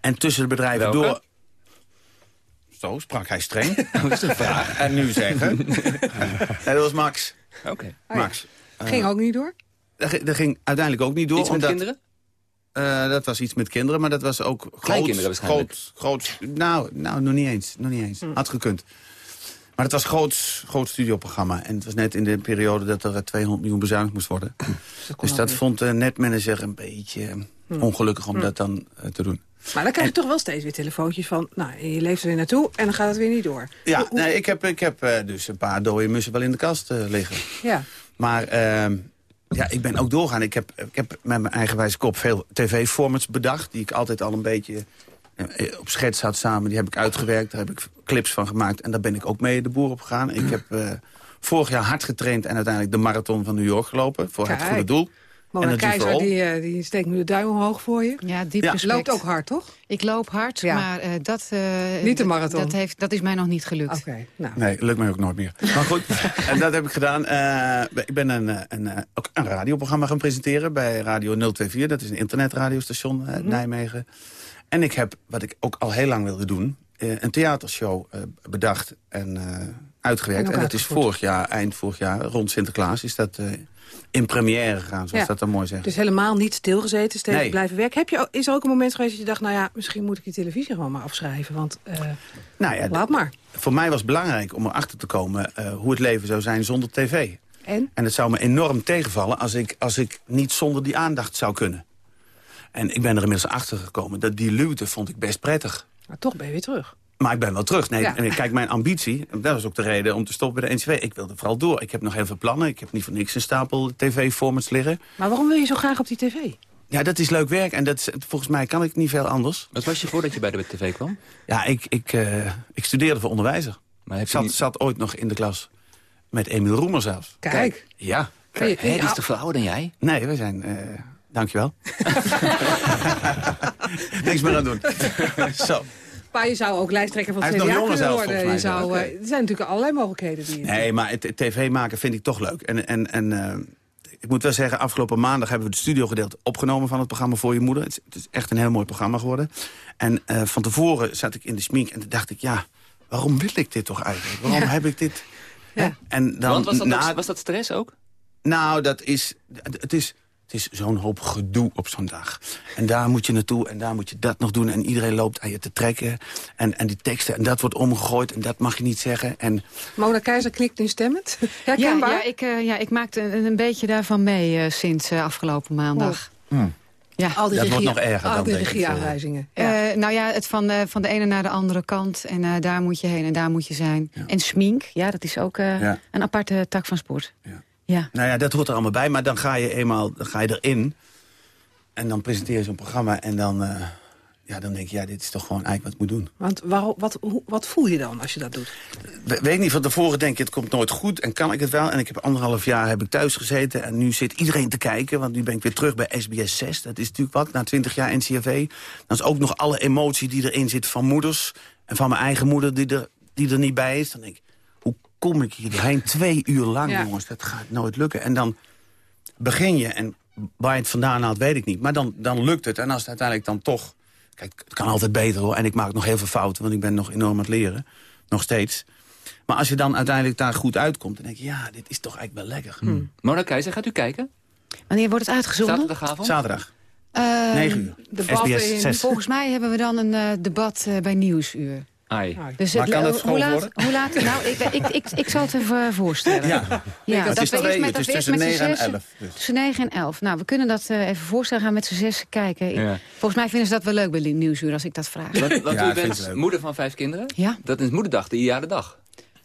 En tussen de bedrijven Welke? door... Zo sprak hij streng. Dat is de vraag. En nu zeggen. nee, dat was Max. Oké. Max. Ging Eh, ook niet door? dat, ging- dat ging uiteindelijk ook niet door. Iets met omdat- kinderen? eh, dat was iets met kinderen, maar dat was ook groot. Kleinkinderen waarschijnlijk. Groot, groot, nou, nou, nog niet eens. Nog niet eens. Hm. Had gekund. Maar het was groot, groot studioprogramma. En het was net in de periode dat er eh, 200 miljoen bezuinigd moest worden. dus dat vond de netmanager een beetje eh, Hm. ongelukkig om Hm. dat dan eh, te doen. Maar dan krijg je toch wel steeds weer telefoontjes van... nou, je leeft er weer naartoe en dan gaat het weer niet door. Ja, nee, ik heb, ik heb eh, dus een paar dode mussen wel in de kast eh, liggen. Ja. Maar ehm, ja, ik ben ook doorgaan. Ik heb, ik heb met mijn eigenwijze kop veel tv-formats bedacht... die ik altijd al een beetje eh, op schets had samen. Die heb ik uitgewerkt, daar heb ik clips van gemaakt. En daar ben ik ook mee de boer op gegaan. Ik heb vorig jaar hard getraind en uiteindelijk de marathon van New York gelopen. Voor het goede doel. Mona for Keizer die, eh, die steekt nu de duim omhoog voor je. Ja, diep Ja. respect. Loopt ook hard, toch? Ik loop hard, Ja. maar eh, dat, eh, Niet de marathon. Dat, heeft, dat is mij nog niet gelukt. Oké, nou. Nee, lukt mij ook nooit meer. Maar goed, en dat heb ik gedaan. Eh, ik ben een, een, eh, ook een radioprogramma gaan presenteren bij Radio 024. Dat is een internetradiostation uit Nijmegen. En ik heb, wat ik ook al heel lang wilde doen... eh, een theatershow eh, bedacht en eh, uitgewerkt. En En, dat is vorig jaar, eind vorig jaar, rond Sinterklaas... is dat eh, in première gegaan, zoals Ja. dat dan mooi zegt. Dus helemaal niet stilgezeten, steeds Nee. blijven werken. Heb je, is er ook een moment geweest dat je dacht... nou ja, misschien moet ik die televisie gewoon maar afschrijven. Want eh, Nou ja, laat maar. Voor mij was het belangrijk om erachter te komen... eh, hoe het leven zou zijn zonder tv. En? En het zou me enorm tegenvallen als ik, als ik niet zonder die aandacht zou kunnen. En ik ben er inmiddels achter gekomen dat die luwte vond ik best prettig. Maar toch ben je weer terug. Maar ik ben wel terug. Nee, Ja. kijk, mijn ambitie, dat was ook de reden om te stoppen bij de NCW. Ik wilde vooral door. Ik heb nog heel veel plannen. Ik heb niet voor niks een stapel tv-formats liggen. Maar waarom wil je zo graag op die tv? Ja, dat is leuk werk en dat is, volgens mij kan ik niet veel anders. Wat was je voordat je bij de tv kwam? Ja, ik, ik, eh, ik studeerde voor onderwijzer. Maar heb Ik je zat, niet- zat ooit nog in de klas met Emiel Roemer zelfs. Kijk. Ja. Je- Hé, die is toch veel ouder dan jij? Nee, we zijn... eh dankjewel. Niks meer aan doen. Zo. Maar je zou ook lijsttrekker van het CDA kunnen zelfs, worden. Je zou, eh, er zijn natuurlijk allerlei mogelijkheden. Die je Nee, maar het, het tv maken vind ik toch leuk. En, en, en eh, ik moet wel zeggen, afgelopen maandag hebben we het studiogedeelte opgenomen van het programma Voor Je Moeder. Het is, het is echt een heel mooi programma geworden. En eh, van tevoren zat ik in de smink en toen dacht ik, ja, waarom wil ik dit toch eigenlijk? Waarom Ja. heb ik dit? Ja. En dan, Want was dat, na- ook- was dat stress ook? Nou, dat is, het is, het is zo'n hoop gedoe op zo'n dag. En daar moet je naartoe en daar moet je dat nog doen. En iedereen loopt aan je te trekken. En, en die teksten, en dat wordt omgegooid en dat mag je niet zeggen. En Mona Keizer knikt instemmend. Ja, Herkenbaar? ja, ik, eh, ja, ik maakte een, een beetje daarvan mee eh, sinds eh, afgelopen maandag. Ja. Al die Dat wordt regie- nog erger al dan, die denk ik, regieaanwijzingen. Ja. Eh, nou ja, het van, eh, van de ene naar de andere kant. En eh, daar moet je heen en daar moet je zijn. En smink, ja, dat is ook eh, Ja. een aparte tak van sport. Ja. Nou ja, dat hoort er allemaal bij. Maar dan ga je eenmaal dan ga je erin. En dan presenteer je zo'n programma. En dan, eh, ja, dan denk je, ja, dit is toch gewoon eigenlijk wat ik moet doen. Want waarom, wat, hoe- wat voel je dan als je dat doet? We- Weet niet, van tevoren denk je, het komt nooit goed. En kan ik het wel? En ik heb anderhalf jaar heb ik thuis gezeten. En nu zit iedereen te kijken. Want nu ben ik weer terug bij SBS 6. Dat is natuurlijk wat, na twintig jaar NCRV. Dan is ook nog alle emotie die erin zit van moeders. En van mijn eigen moeder die er, die er niet bij is. Dan denk ik, kom ik hier doorheen? Twee uur lang, Ja. jongens. Dat gaat nooit lukken. En dan begin je. En waar je het vandaan haalt, weet ik niet. Maar dan, dan lukt het. En als het uiteindelijk dan toch... Kijk, het kan altijd beter hoor. En ik maak nog heel veel fouten, want ik ben nog enorm aan het leren. Nog steeds. Maar als je dan uiteindelijk daar goed uitkomt... dan denk je, ja, dit is toch eigenlijk wel lekker. Hmm. Mona Keizer, gaat u kijken? Wanneer wordt het uitgezonden? Zaterdagavond? Zaterdag, Eh, 9 uur. debatten SBS in- 6. Volgens mij hebben we dan een eh, debat eh, bij Nieuwsuur. Ai. Dus Maar het- kan het hoe laat, worden? Hoe laat? Nou, ik, ik, ik, ik zal het even voorstellen. Ja, Ja, het is we twee met- dat tussen met z'n 9 en zessen- 11. Dus. Tussen 9 en 11. Nou, we kunnen dat eh, even voorstellen. Gaan met z'n zes kijken. Ja. Volgens mij vinden ze dat wel leuk bij Nieuwsuur als ik dat vraag. Want, want Ja, u dat bent moeder van vijf kinderen? Ja. Dat is moederdag, de ideale dag.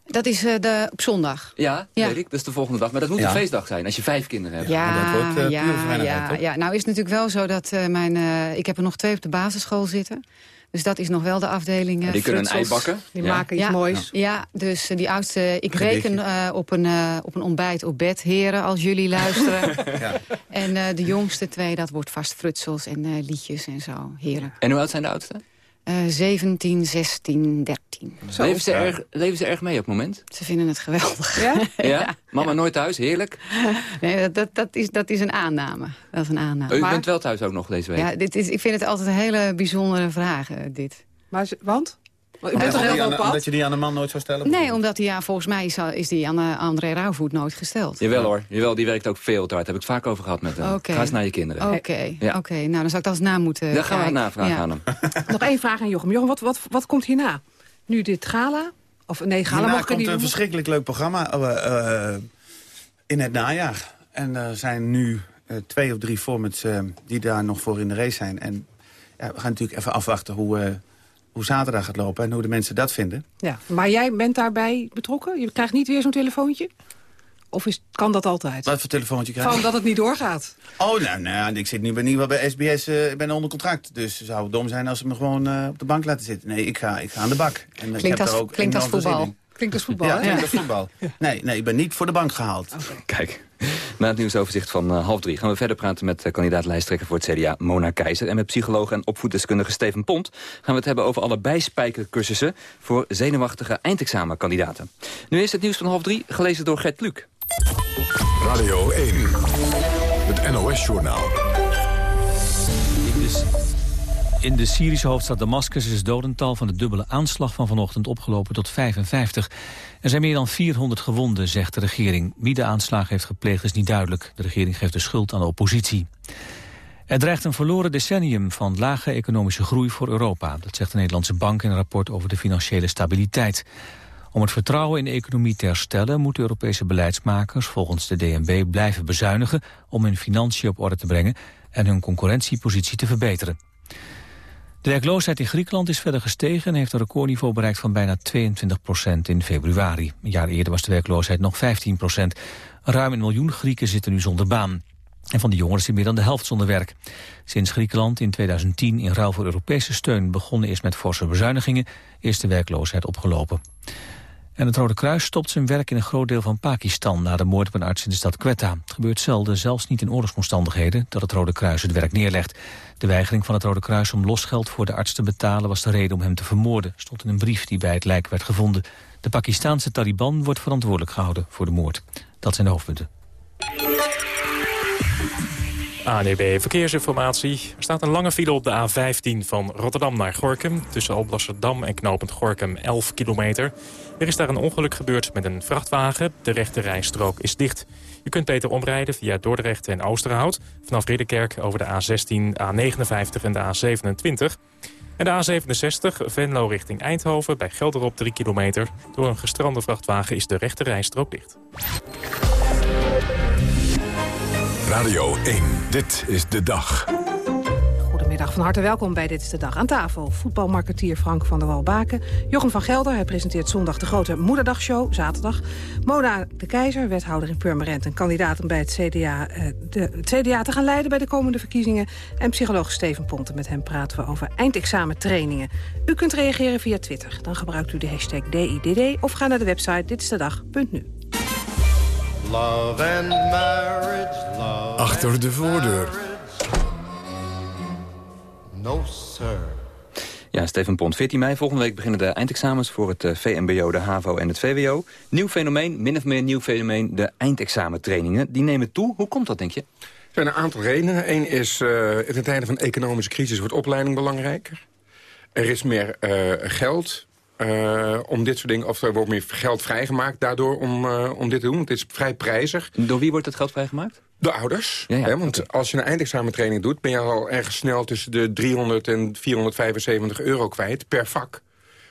Dat is eh, de, op zondag. Ja, Ja. weet ik. Dat is de volgende dag. Maar dat moet Ja. een feestdag zijn als je vijf kinderen hebt. Ja, maar dat wordt, eh, ja, ja, ja. Nou is het natuurlijk wel zo dat eh, mijn... eh, ik heb er nog twee op de basisschool zitten. Dus dat is nog wel de afdeling. eh, die kunnen een ei frutsels. bakken. Die Ja. maken iets Ja. moois. Ja, dus eh, die oudste... Ik Gedichtje. reken eh, op, een, op een ontbijt op bed, heren, als jullie luisteren. Ja. En eh, de jongste twee, dat wordt vast frutsels en eh, liedjes en zo. Heerlijk. En hoe oud zijn de oudste? Eh 17, 16, 13. Zo. Leven ze, erg, leven ze erg mee op het moment? Ze vinden het geweldig. Ja? Ja? Mama nooit thuis, heerlijk. Nee, dat, dat, dat, is, dat is een aanname. Dat is een aanname. U Maar- bent wel thuis ook nog deze week. ja, dit is, ik vind het altijd een hele bijzondere vraag, eh, dit. Maar ze- want? Maar u bent Omdat toch je heel die aan- op Omdat pad? je die aan een man nooit zou stellen? Nee, omdat die, ja, volgens mij is, al- is die aan eh, André Rauwvoet nooit gesteld. Jawel hoor, jawel, die werkt ook veel te hard. Heb ik het vaak over gehad met hem. Oké. Ga eens naar je kinderen. Oké, Ja. oké. nou dan zou ik dat eens na moeten Daar gaan we navragen Ja. aan hem. Nog één vraag aan Jochem. Jochem, wat, wat, wat komt hierna? Nu dit gala? Of nee, gala Hierna mag er komt niet een verschrikkelijk leuk programma eh, eh, in het najaar. En er zijn nu eh, twee of drie formats eh, die daar nog voor in de race zijn. En ja, we gaan natuurlijk even afwachten hoe, eh, hoe zaterdag gaat lopen... en hoe de mensen dat vinden. Ja, maar jij bent daarbij betrokken? Je krijgt niet weer zo'n telefoontje? Of is, kan dat altijd? Wat voor telefoontje krijg je? Van dat het niet doorgaat. Oh, nou, nou ik zit nu bij, niet bij SBS, eh, ik ben onder contract. Dus het zou dom zijn als ze me gewoon eh, op de bank laten zitten. Nee, ik ga, ik ga aan de bak. En ik Klinkt heb als, ook klinkt als enorm veel zin voetbal. In. Klinkt als voetbal, Ja, hè? klinkt als voetbal. Nee, nee, ik ben niet voor de bank gehaald. Kijk, na het nieuwsoverzicht van eh, half drie gaan we verder praten met uh, kandidaat lijsttrekker voor het CDA Mona Keizer. En met psycholoog en opvoeddeskundige Steven Pont gaan we het hebben over alle bijspijkercursussen voor zenuwachtige eindexamenkandidaten. Nu is het nieuws van half drie, gelezen door Gert Luc. Radio 1, het NOS-journaal. In de Syrische hoofdstad Damascus is het dodental van de dubbele aanslag van vanochtend opgelopen tot 55. Er zijn meer dan 400 gewonden, zegt de regering. Wie de aanslag heeft gepleegd is niet duidelijk. De regering geeft de schuld aan de oppositie. Er dreigt een verloren decennium van lage economische groei voor Europa. Dat zegt de Nederlandse Bank in een rapport over de financiële stabiliteit. Om het vertrouwen in de economie te herstellen... moeten Europese beleidsmakers volgens de DNB blijven bezuinigen... om hun financiën op orde te brengen en hun concurrentiepositie te verbeteren. De werkloosheid in Griekenland is verder gestegen... en heeft een recordniveau bereikt van bijna 22 procent in februari. Een jaar eerder was de werkloosheid nog 15 procent. Ruim een miljoen Grieken zitten nu zonder baan. En van die jongeren zit meer dan de helft zonder werk. Sinds Griekenland in 2010 in ruil voor Europese steun begonnen is met forse bezuinigingen... is de werkloosheid opgelopen. En het Rode Kruis stopt zijn werk in een groot deel van Pakistan... na de moord op een arts in de stad Quetta. Het gebeurt zelden, zelfs niet in oorlogsomstandigheden... dat het Rode Kruis het werk neerlegt. De weigering van het Rode Kruis om losgeld voor de arts te betalen... was de reden om hem te vermoorden, stond in een brief die bij het lijk werd gevonden. De Pakistaanse Taliban wordt verantwoordelijk gehouden voor de moord. Dat zijn de hoofdpunten. ANEB Verkeersinformatie. Er staat een lange file op de A15 van Rotterdam naar Gorkum. Tussen Alblasserdam en Knopend Gorkum 11 kilometer. Er is daar een ongeluk gebeurd met een vrachtwagen. De rechte rijstrook is dicht. Je kunt beter omrijden via Dordrecht en Oosterhout. Vanaf Ridderkerk over de A16, A59 en de A27. En de A67, Venlo richting Eindhoven, bij Gelderop 3 kilometer. Door een gestrande vrachtwagen is de rechte rijstrook dicht. Radio 1, dit is de dag. Goedemiddag, van harte welkom bij Dit is de Dag. Aan tafel voetbalmarketeer Frank van der Walbaken. Jochem van Gelder, hij presenteert zondag de grote Moederdagshow, zaterdag. Mona de Keizer, wethouder in Purmerend... en kandidaat om bij het CDA, eh, de, het CDA te gaan leiden bij de komende verkiezingen. En psycholoog Steven Ponten, met hem praten we over eindexamentrainingen. U kunt reageren via Twitter. Dan gebruikt u de hashtag DIDD of ga naar de website ditstedag.nu. Love and marriage, love Achter de voordeur. No, sir. Ja, Steven Pont, 14 mei. Volgende week beginnen de eindexamens voor het eh, VMBO, de HAVO en het VWO. Nieuw fenomeen, min of meer nieuw fenomeen, de eindexamentrainingen. Die nemen toe. Hoe komt dat, denk je? Er zijn een aantal redenen. Eén is, uh, in tijden van economische crisis wordt opleiding belangrijker. Er is meer uh, geld uh, om dit soort dingen, of er wordt meer geld vrijgemaakt daardoor om, uh, om dit te doen. Want het is vrij prijzig. Door wie wordt het geld vrijgemaakt? De ouders. Ja, ja. Hè, want okay. als je een eindexamentraining doet... ben je al ergens snel tussen de 300 en 475 euro kwijt per vak.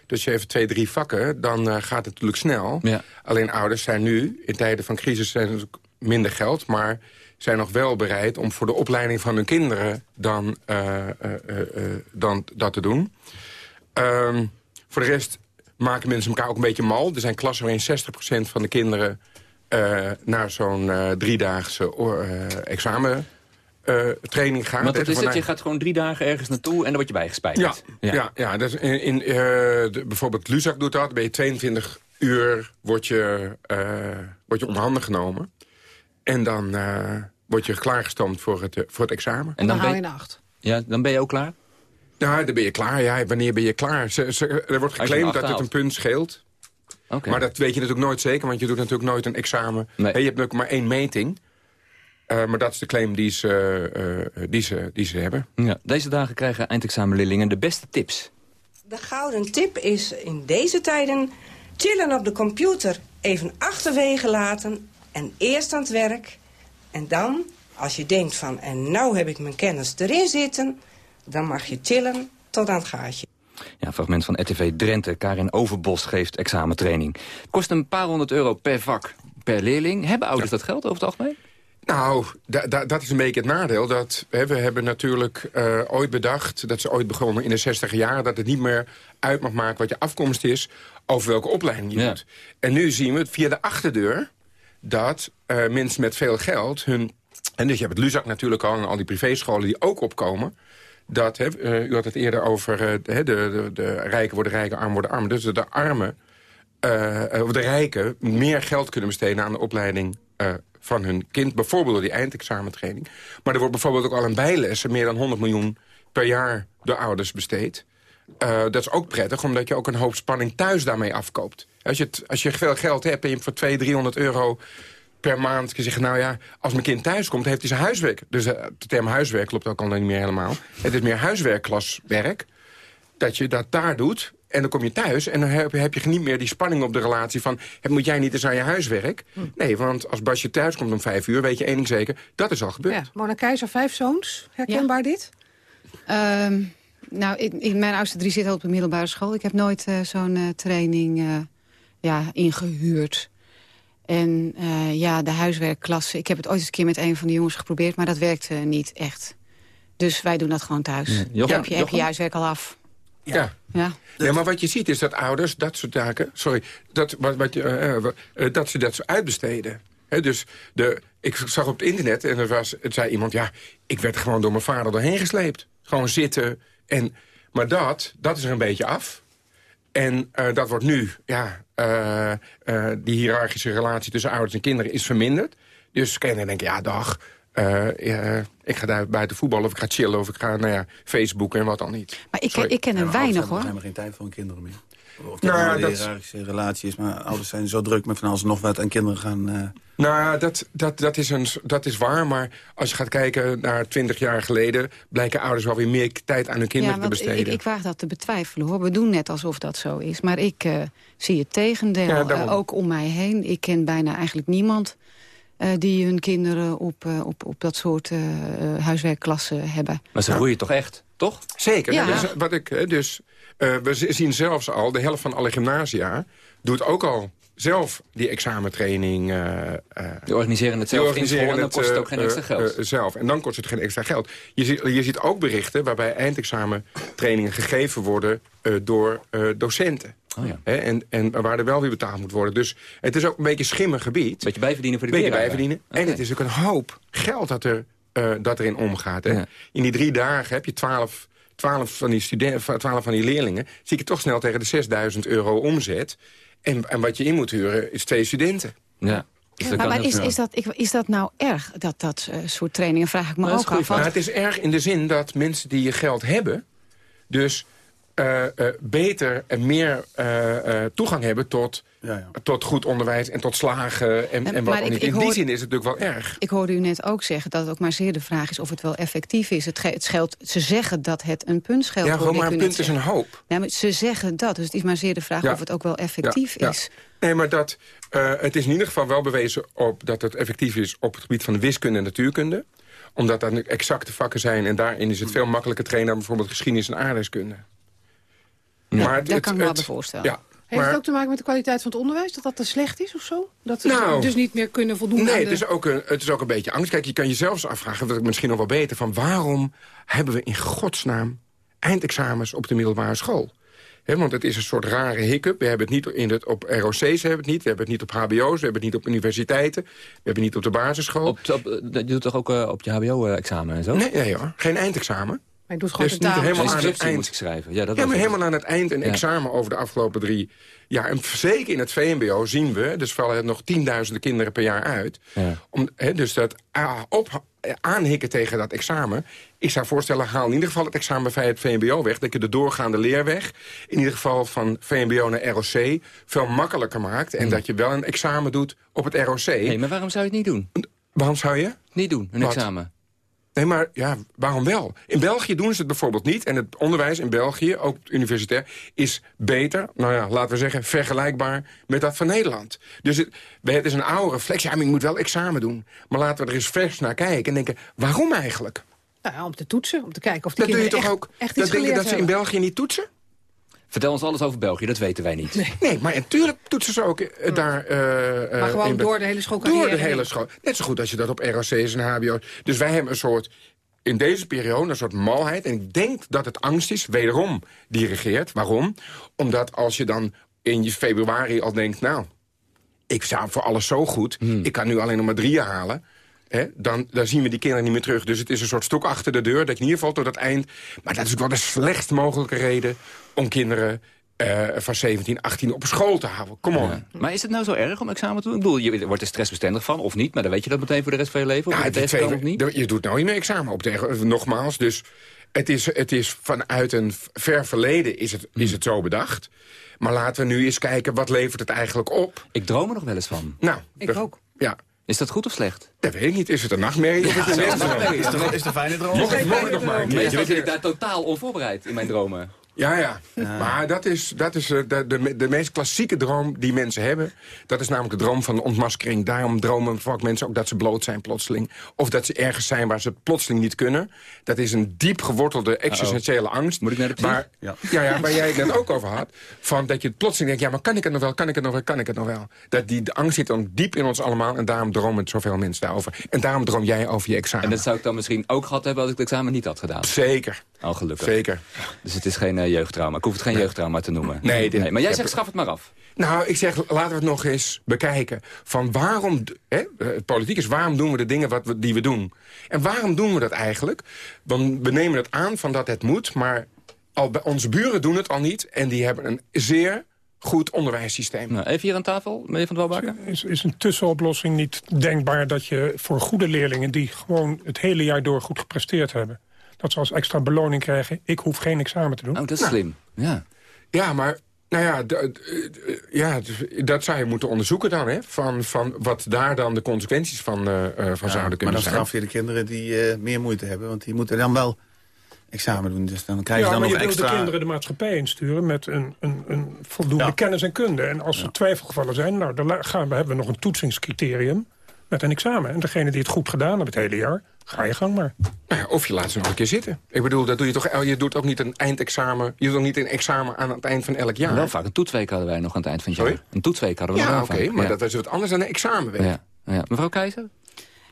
Dus je heeft twee, drie vakken, dan uh, gaat het natuurlijk snel. Ja. Alleen ouders zijn nu, in tijden van crisis, zijn minder geld... maar zijn nog wel bereid om voor de opleiding van hun kinderen dan, dan dat te doen. Um, voor de rest maken mensen elkaar ook een beetje mal. Er zijn klassen waarin 60% van de kinderen uh, naar zo'n uh, driedaagse uh, examen... training gaat. Want dat is het, je gaat gewoon drie dagen ergens naartoe en dan word je bijgespijkerd. Ja, ja. ja, ja dus in, in, de, bijvoorbeeld Luzak doet dat. Dan ben je 22 uur word je, word je onder handen genomen. En dan word je klaargestoomd voor het, voor het examen. En dan, dan haal je een acht. Ja, dan ben je ook klaar? Ja, dan ben je klaar. Ja, wanneer ben je klaar? Ze, ze, er wordt geclaimd dat het een punt scheelt. Okay. Maar dat weet je natuurlijk nooit zeker, want je doet natuurlijk nooit een examen. Nee. Hey, je hebt ook maar één meting. Uh, maar dat is de claim die ze, uh, die ze, die ze hebben. Ja, deze dagen krijgen eindexamenleerlingen de beste tips. De gouden tip is in deze tijden... chillen op de computer even achterwege laten... en eerst aan het werk. En dan, als je denkt van... en nou heb ik mijn kennis erin zitten... dan mag je chillen tot aan het gaatje. Ja, fragment van RTV Drenthe. Karin Overbos geeft examentraining. Kost een paar honderd euro per vak per leerling. Hebben ouders ja. dat geld over het algemeen? Nou, da, da, dat is een beetje het nadeel. Dat, hè, we hebben natuurlijk uh, ooit bedacht, dat ze ooit begonnen in de 60 jaren... dat het niet meer uit mag maken wat je afkomst is... over welke opleiding je ja. doet. En nu zien we het via de achterdeur... dat eh, mensen met veel geld hun... En dus je hebt het Luzak natuurlijk al en al die privéscholen die ook opkomen dat, hè, uh, u had het eerder over uh, de, de, de, rijken worden rijker, armen worden armer. Dus de armen, uh, of de rijken, meer geld kunnen besteden aan de opleiding van hun kind. Bijvoorbeeld door die eindexamentraining. Maar er wordt bijvoorbeeld ook al een bijlessen meer dan 100 miljoen per jaar door ouders besteed. dat is ook prettig, omdat je ook een hoop spanning thuis daarmee afkoopt. Als je, het, als je veel geld hebt en je voor 200, 300 euro per maand je zeggen... nou ja, als mijn kind thuis komt, heeft hij zijn huiswerk. Dus uh, de term huiswerk klopt ook al niet meer helemaal. Het is meer huiswerkklaswerk. Dat je dat daar doet en dan kom je thuis en dan heb je, heb je niet meer die spanning op de relatie van... moet jij niet eens aan je huiswerk? Hm. Nee, want als Basje thuis komt om vijf uur, weet je één ding zeker... dat is al gebeurd. Ja, Mona Keizer, vijf zoons. Herkenbaar dit? Um, nou, in, in, mijn oudste drie zitten op de middelbare school. Ik heb nooit uh, zo'n uh, training uh, ja, ingehuurd. En uh, ja, de huiswerkklasse. Ik heb het ooit eens een keer met een van de jongens geprobeerd... maar dat werkte niet echt. Dus wij doen dat gewoon thuis. Ja. Jochem, heb, je, heb je je huiswerk al af. Ja. Ja. ja, maar wat je ziet is dat ouders dat soort taken... Sorry, dat, wat, wat, uh, uh, dat ze dat zo uitbesteden. He, dus de, ik zag op het internet en er, was, het zei iemand... ja, ik werd gewoon door mijn vader doorheen gesleept. Gewoon zitten. En, maar dat, dat is er een beetje af. En uh, dat wordt nu, ja, uh, uh, die hiërarchische relatie tussen ouders en kinderen is verminderd. Dus kinderen denken, ja, dag, ik ga daar buiten voetballen of ik ga chillen of ik ga, nou ja, Facebook en wat dan niet. Maar ik, ik ken er weinig, hoor. Er zijn geen tijd voor hun kinderen meer. Of dat nou, een hiërarchische relatie is, maar ouders zijn zo druk met van alles nog wat en kinderen gaan... Nou, dat, dat, dat, is een, dat is waar, maar als je gaat kijken naar twintig jaar geleden... blijken ouders wel weer meer tijd aan hun kinderen ja, te besteden. Ik, ik waag dat te betwijfelen, hoor. We doen net alsof dat zo is. Maar ik uh, zie het tegendeel, ja, uh, ook om mij heen. Ik ken bijna eigenlijk niemand uh, die hun kinderen op, op, op dat soort huiswerkklassen hebben. Maar ze groeien toch echt, toch? Zeker. Ja. Dus, wat ik, dus, we zien zelfs al, de helft van alle gymnasia doet ook al zelf die examentraining... Uh, die organiseren het zelf organiseren en dan kost het ook geen extra geld. Uh, zelf. En dan kost het geen extra geld. Je ziet, je ziet ook berichten waarbij eindexamentrainingen gegeven worden door docenten. Oh ja. He, en, en waar er wel weer betaald moet worden. Dus het is ook een beetje schimmig gebied. Beetje bijverdienen voor de Beetje bijverdienen. Okay. En het is ook een hoop geld dat, er, dat erin omgaat. Hè. Ja. In die drie dagen heb je twaalf... 12 van, die studenten, 12 van die leerlingen... zie ik het toch snel tegen de 6000 euro omzet. En, en wat je in moet huren is twee studenten. Ja. Dus maar, maar is, is, dat, is dat nou erg, dat, dat uh, soort trainingen, vraag ik me ook af. Nou, het is erg in de zin dat mensen die je geld hebben... dus uh, uh, beter en meer toegang hebben tot, ja, ja. tot goed onderwijs en tot slagen en, en, en wat ik, niet. In hoor, die zin is het natuurlijk wel erg. Ik hoorde u net ook zeggen dat het ook maar zeer de vraag is of het wel effectief is. Het, het scheld, ze zeggen dat het een punt Ja, gewoon maar een punt is een hoop. Ja, maar ze zeggen dat, dus het is maar zeer de vraag ja. of het ook wel effectief is. Nee, maar dat, uh, het is in ieder geval wel bewezen op dat het effectief is op het gebied van de wiskunde en natuurkunde omdat dat exacte vakken zijn en daarin is het veel makkelijker trainen dan bijvoorbeeld geschiedenis en aardrijkskunde. Ja, maar dat kan ik me wel voorstellen. Ja, heeft het ook te maken met de kwaliteit van het onderwijs? Dat dat te slecht is of zo? Dat ze nou, dus niet meer kunnen voldoen nee, aan de... het, is ook een, het is ook een beetje angst. Kijk, je kan jezelf eens afvragen, dat ik misschien nog wel beter... van waarom hebben we in godsnaam eindexamens op de middelbare school? He, want het is een soort rare hiccup. We hebben het niet in het, op ROC's, hebben het niet. We hebben het niet op hbo's, we hebben het niet op universiteiten. We hebben het niet op de basisschool. Op, op, je doet toch ook uh, op je hbo-examen en zo? Nee, nee hoor, geen eindexamen. Maar ik doe gewoon dus niet helemaal aan het eind. Moet ik schrijven. Ja, dat ja maar helemaal aan het eind een ja. examen over de afgelopen drie jaar. En zeker in het VMBO zien we, dus vallen er nog tienduizenden kinderen per jaar uit. Ja. Om, he, dus dat ah, op, aanhikken tegen dat examen. Ik zou voorstellen, haal in ieder geval het examen bij het VMBO weg. Dat je de doorgaande leerweg, in ieder geval van VMBO naar ROC... veel makkelijker maakt. En mm. dat je wel een examen doet op het ROC. Nee, maar waarom zou je het niet doen? Waarom zou je? Niet doen, een Wat? examen. Nee, maar ja, waarom wel? In België doen ze het bijvoorbeeld niet. En het onderwijs in België, ook universitair, is beter, nou ja, laten we zeggen, vergelijkbaar met dat van Nederland. Dus het, het is een oude reflex. Ja, maar je moet wel examen doen. Maar laten we er eens vers naar kijken en denken, waarom eigenlijk? Nou om te toetsen, om te kijken of die dat kinderen doe je toch echt, ook, echt dat denk dat ze in België niet toetsen? Vertel ons alles over België, dat weten wij niet. Nee, nee maar natuurlijk toetsen ze ook uh, daar... Uh, maar gewoon door de hele schoolcarrière Door de hele school. Net zo goed als je dat op ROC's en hbo's... Dus wij hebben een soort in deze periode een soort malheid. En ik denk dat het angst is, wederom, die regeert. Waarom? Omdat als je dan in je februari al denkt... nou, ik sta voor alles zo goed. Hmm. Ik kan nu alleen nog maar drie halen. Hè, dan, dan zien we die kinderen niet meer terug. Dus het is een soort stok achter de deur, dat je in ieder geval tot het eind... Maar dat is ook wel de slechtst mogelijke reden om kinderen eh, van 17, 18 op school te houden. Kom on. Ja. Maar is het nou zo erg om examen te doen? Ik bedoel, je wordt er stressbestendig van, of niet? Maar dan weet je dat meteen voor de rest van je leven? Of het tegenkomt twee- of niet? Je doet nooit meer examen op tegen. Nogmaals, dus het is, het is vanuit een ver verleden is het, Hmm. is het zo bedacht. Maar laten we nu eens kijken, wat levert het eigenlijk op? Ik droom er nog wel eens van. Nou, Ik ook. Ja, Is dat goed of slecht? dat weet ik niet. Is het een nachtmerrie of is het een is het- een fijne droom? Mocht ik nog maar. Meestal zit ik daar totaal onvoorbereid in mijn dromen. Ja, ja. Maar dat is, dat is eh, de, de, de meest klassieke droom die mensen hebben. Dat is namelijk de droom van de ontmaskering. Daarom dromen vaak mensen ook dat ze bloot zijn plotseling. Of dat ze ergens zijn waar ze plotseling niet kunnen. Dat is een diep gewortelde existentiële angst. Moet ik naar de psych? waar, ja. Ja, waar jij het net ook over had. Van dat je plotseling denkt, ja, maar kan ik het nog wel, kan ik het nog wel, kan ik het nog wel. Dat die de angst zit dan diep in ons allemaal. En daarom dromen zoveel mensen daarover. En daarom droom jij over je examen. En dat zou ik dan misschien ook gehad hebben als ik het examen niet had gedaan. Zeker. Al gelukkig. Zeker. Dus het is geen eh, jeugdtrauma. Ik hoef het geen jeugdtrauma te noemen. Nee, dit- maar jij zegt schaf het maar af. Nou, ik zeg, laten we het nog eens bekijken. Van waarom, hè, het politiek is, waarom doen we de dingen wat we, die we doen? En waarom doen we dat eigenlijk? Want we nemen het aan van dat het moet, maar al bij onze buren doen het al niet. En die hebben een zeer goed onderwijssysteem. Nou, even hier aan tafel, meneer Van. Is, is een tussenoplossing niet denkbaar dat je voor goede leerlingen... die gewoon het hele jaar door goed gepresteerd hebben... dat ze als extra beloning krijgen, ik hoef geen examen te doen? Oh, dat is Nou. slim. Ja. Ja, maar nou ja, ja, dat zou je moeten onderzoeken dan. Hè? Van, van wat daar dan de consequenties van, eh, eh, van Ja, zouden maar kunnen dan zijn. straf je de kinderen die eh, meer moeite hebben. Want die moeten dan wel examen doen. Dus dan krijgen Ja, ze maar dan je nog wilt de extra... kinderen de maatschappij insturen met een, een, een voldoende Ja. kennis en kunde. En als er twijfelgevallen zijn, nou, dan gaan we, hebben we nog een toetsingscriterium met een examen. En degene die het goed gedaan heeft het hele jaar, ga je gang maar. Nou ja, of je laat ze nog een keer zitten. Ik bedoel, dat doe je toch. Je doet ook niet een eindexamen. Je doet ook niet een examen aan het eind van elk jaar. Wel vaak een toetsweek hadden wij nog aan het eind van het jaar. Sorry? Een toetsweek hadden we Ja, nog oké, wel vaak. maar ja. dat is wat anders dan een examenweek. Ja. Ja. Mevrouw Keizer?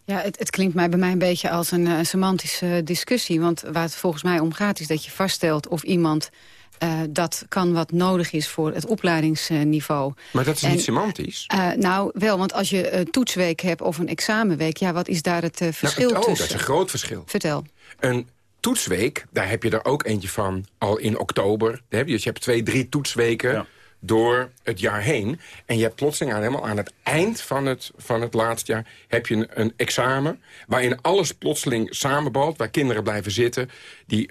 Ja, het, het klinkt mij bij mij een beetje als een eh, semantische discussie. Want waar het volgens mij om gaat is dat je vaststelt of iemand... eh, dat kan wat nodig is voor het opleidingsniveau. Maar dat is En, niet semantisch. eh, nou, wel, want als je een toetsweek hebt of een examenweek... ja, wat is daar het eh, verschil Nou, oh, tussen? dat is een groot verschil. Vertel. Een toetsweek, daar heb je er ook eentje van al in oktober. Daar heb je, dus je hebt twee, drie toetsweken door het jaar heen. En je hebt plotseling aan, helemaal aan het eind van het, van het laatste jaar... heb je een, een examen waarin alles plotseling samenbalt... waar kinderen blijven zitten. Die,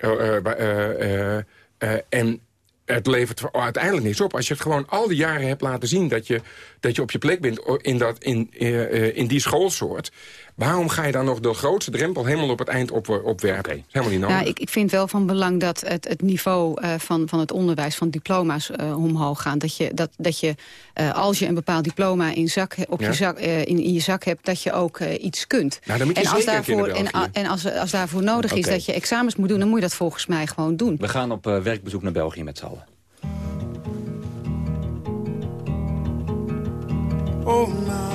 eh, en het levert uiteindelijk niks op. Als je het gewoon al die jaren hebt laten zien... dat je, dat je op je plek bent in, dat, in, eh, eh, in die schoolsoort... waarom ga je dan nog de grootste drempel helemaal op het eind op, opwerpen? Dat is helemaal niet nodig. Ja, ik, ik vind wel van belang dat het, het niveau eh, van, van het onderwijs, van diploma's eh, omhoog gaat. Dat je, dat, dat je eh, als je een bepaald diploma in, zak, op Ja. je zak, eh, in, in je zak hebt, dat je ook eh, iets kunt. Nou, dan moet je en als daarvoor, en, en als, als daarvoor nodig is dat je examens moet doen, dan moet je dat volgens mij gewoon doen. We gaan op eh, werkbezoek naar België met z'n allen. Oh my,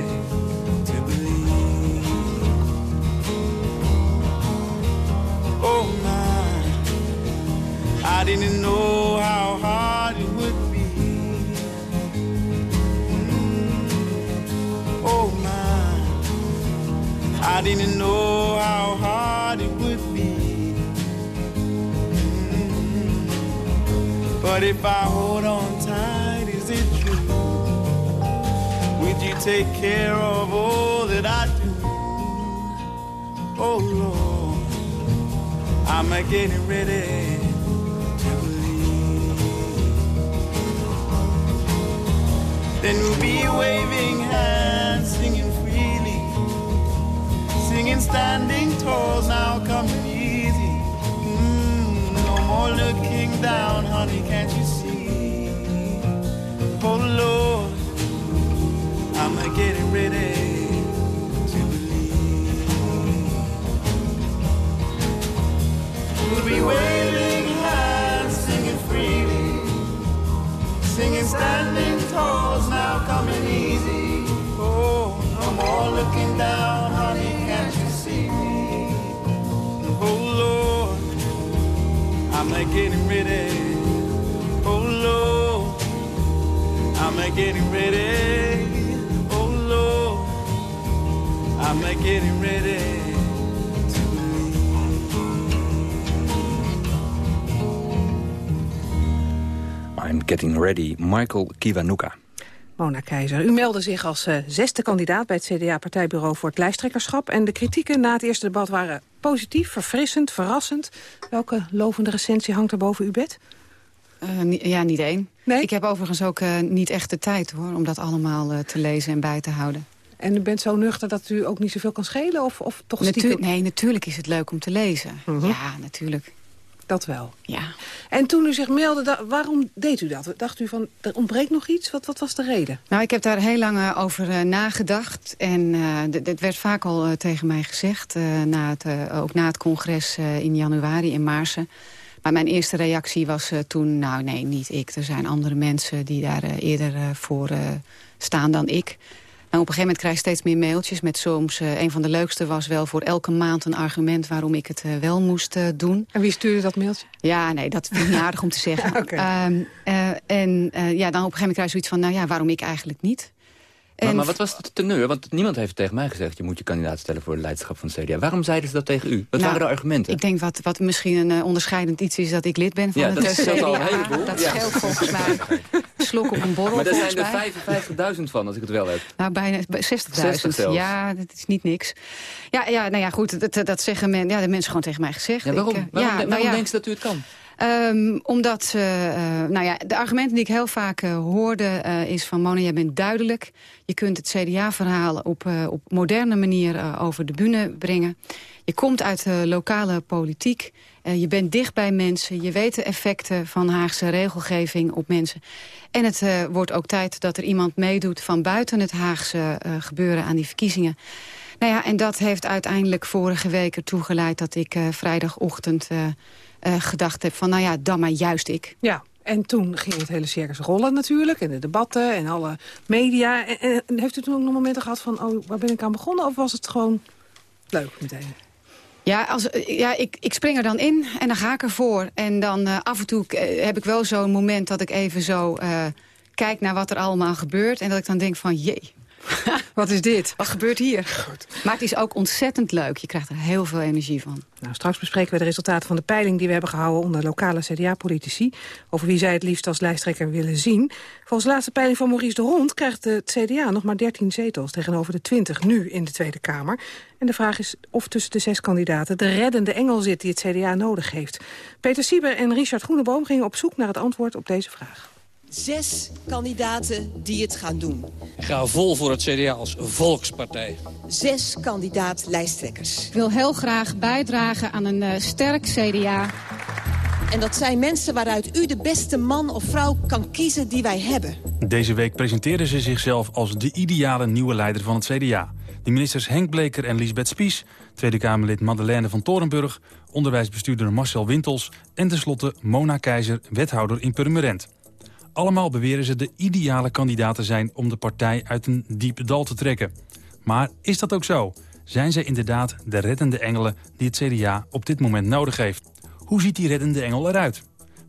Oh my, I didn't know how hard it would be. Mm. Oh my, I didn't know how hard it would be. Mm. But if I hold on tight, is it true? Would you take care of all that I do? Oh Lord, I'm a getting ready to believe. Then we'll be waving hands, singing freely, singing standing tall, now coming easy. Mm, no more looking down, honey, can't you see? Oh Lord. I'm getting ready be waving hands, singing freely, singing standing tall, now coming easy. Oh, no more looking down, honey, can't you see me? Oh Lord, I'm not getting ready. Oh Lord, I'm not getting ready. Oh Lord, I'm not getting ready. I'm getting ready. Michael Kiwanuka. Mona Keizer, u meldde zich als uh, zesde kandidaat bij het CDA-partijbureau voor het lijsttrekkerschap. En de kritieken na het eerste debat waren positief, verfrissend, verrassend. Welke lovende recensie hangt er boven uw bed? Uh, ja, niet één. Nee? Ik heb overigens ook uh, niet echt de tijd hoor, om dat allemaal uh, te lezen en bij te houden. En u bent zo nuchter dat u ook niet zoveel kan schelen? Of, of toch Natu stiekem... Nee, natuurlijk is het leuk om te lezen. Uh -huh. Ja, natuurlijk. Dat wel. Ja. En toen u zich meldde, waarom deed u dat? Dacht u van, er ontbreekt nog iets? Wat, wat was de reden? Nou, ik heb daar heel lang uh, over uh, nagedacht. En uh, dit werd vaak al tegen mij gezegd. na het, ook na het congres in januari in Maarsen. Maar mijn eerste reactie was toen, nou nee, niet ik. Er zijn andere mensen die daar eerder voor staan dan ik. Op een gegeven moment krijg je steeds meer mailtjes met soms... Uh, een van de leukste was wel voor elke maand een argument... waarom ik het uh, wel moest uh, doen. En wie stuurde dat mailtje? Ja, nee, dat vind ik niet aardig om te zeggen. okay. um, en ja, dan op een gegeven moment krijg je zoiets van... nou ja, waarom ik eigenlijk niet? Maar, maar, wat was de teneur? Want niemand heeft tegen mij gezegd... je moet je kandidaat stellen voor het leiderschap van het CDA. Waarom zeiden ze dat tegen u? Wat nou, waren de argumenten? Ik denk wat, wat misschien een uh, onderscheidend iets is... dat ik lid ben van ja, het dat CDA. al een heleboel. Dat ja. scheelt volgens mij. Slok op een borrel Maar er zijn er 55.000 van, als ik het wel heb. Nou, bijna 60.000. 60 ja, dat is niet niks. Ja, ja nou ja, goed, dat, dat zeggen men, ja, de mensen gewoon tegen mij gezegd. Ja, waarom? Ik, uh, waarom, ja, waarom nou denkt ze dat u het kan? Um, omdat, uh, nou ja, de argumenten die ik heel vaak uh, hoorde is van... Mona, jij bent duidelijk. Je kunt het CDA-verhaal op, op moderne manier over de bühne brengen. Je komt uit de lokale politiek. je bent dicht bij mensen. Je weet de effecten van Haagse regelgeving op mensen. En het wordt ook tijd dat er iemand meedoet van buiten het Haagse gebeuren aan die verkiezingen. Nou ja, en dat heeft uiteindelijk vorige week ertoe geleid dat ik vrijdagochtend... Uh, gedacht heb van, nou ja, dan maar juist ik. Ja, en toen ging het hele circus rollen natuurlijk. En de debatten en alle media. En, en heeft u toen ook nog momenten gehad van... oh, waar ben ik aan begonnen? Of was het gewoon leuk meteen? Ja, als, ja ik, ik spring er dan in en dan ga ik ervoor. En dan uh, af en toe uh, heb ik wel zo'n moment dat ik even zo uh, kijk naar wat er allemaal gebeurt. En dat ik dan denk van, jee, Wat is dit? Wat gebeurt hier? Goed. Maar het is ook ontzettend leuk. Je krijgt er heel veel energie van. Nou, straks bespreken we de resultaten van de peiling die we hebben gehouden onder lokale CDA-politici. Over wie zij het liefst als lijsttrekker willen zien. Volgens de laatste peiling van Maurice de Hond krijgt het CDA nog maar 13 zetels tegenover de 20 nu in de Tweede Kamer. En de vraag is of tussen de zes kandidaten de reddende engel zit die het CDA nodig heeft. Peter Sieber en Richard Groeneboom gingen op zoek naar het antwoord op deze vraag zes kandidaten die het gaan doen. Ik ga vol voor het CDA als volkspartij. Zes kandidaat-lijsttrekkers. Ik wil heel graag bijdragen aan een uh, sterk CDA. En dat zijn mensen waaruit u de beste man of vrouw kan kiezen die wij hebben. Deze week presenteerden ze zichzelf als de ideale nieuwe leider van het CDA. De ministers Henk Bleker en Lisbeth Spies, Tweede Kamerlid Madeleine van Torenburg... onderwijsbestuurder Marcel Wintels en tenslotte Mona Keizer, wethouder in Purmerend. Allemaal beweren ze de ideale kandidaat te zijn om de partij uit een diep dal te trekken. Maar is dat ook zo? Zijn zij inderdaad de reddende engelen die het CDA op dit moment nodig heeft? Hoe ziet die reddende engel eruit?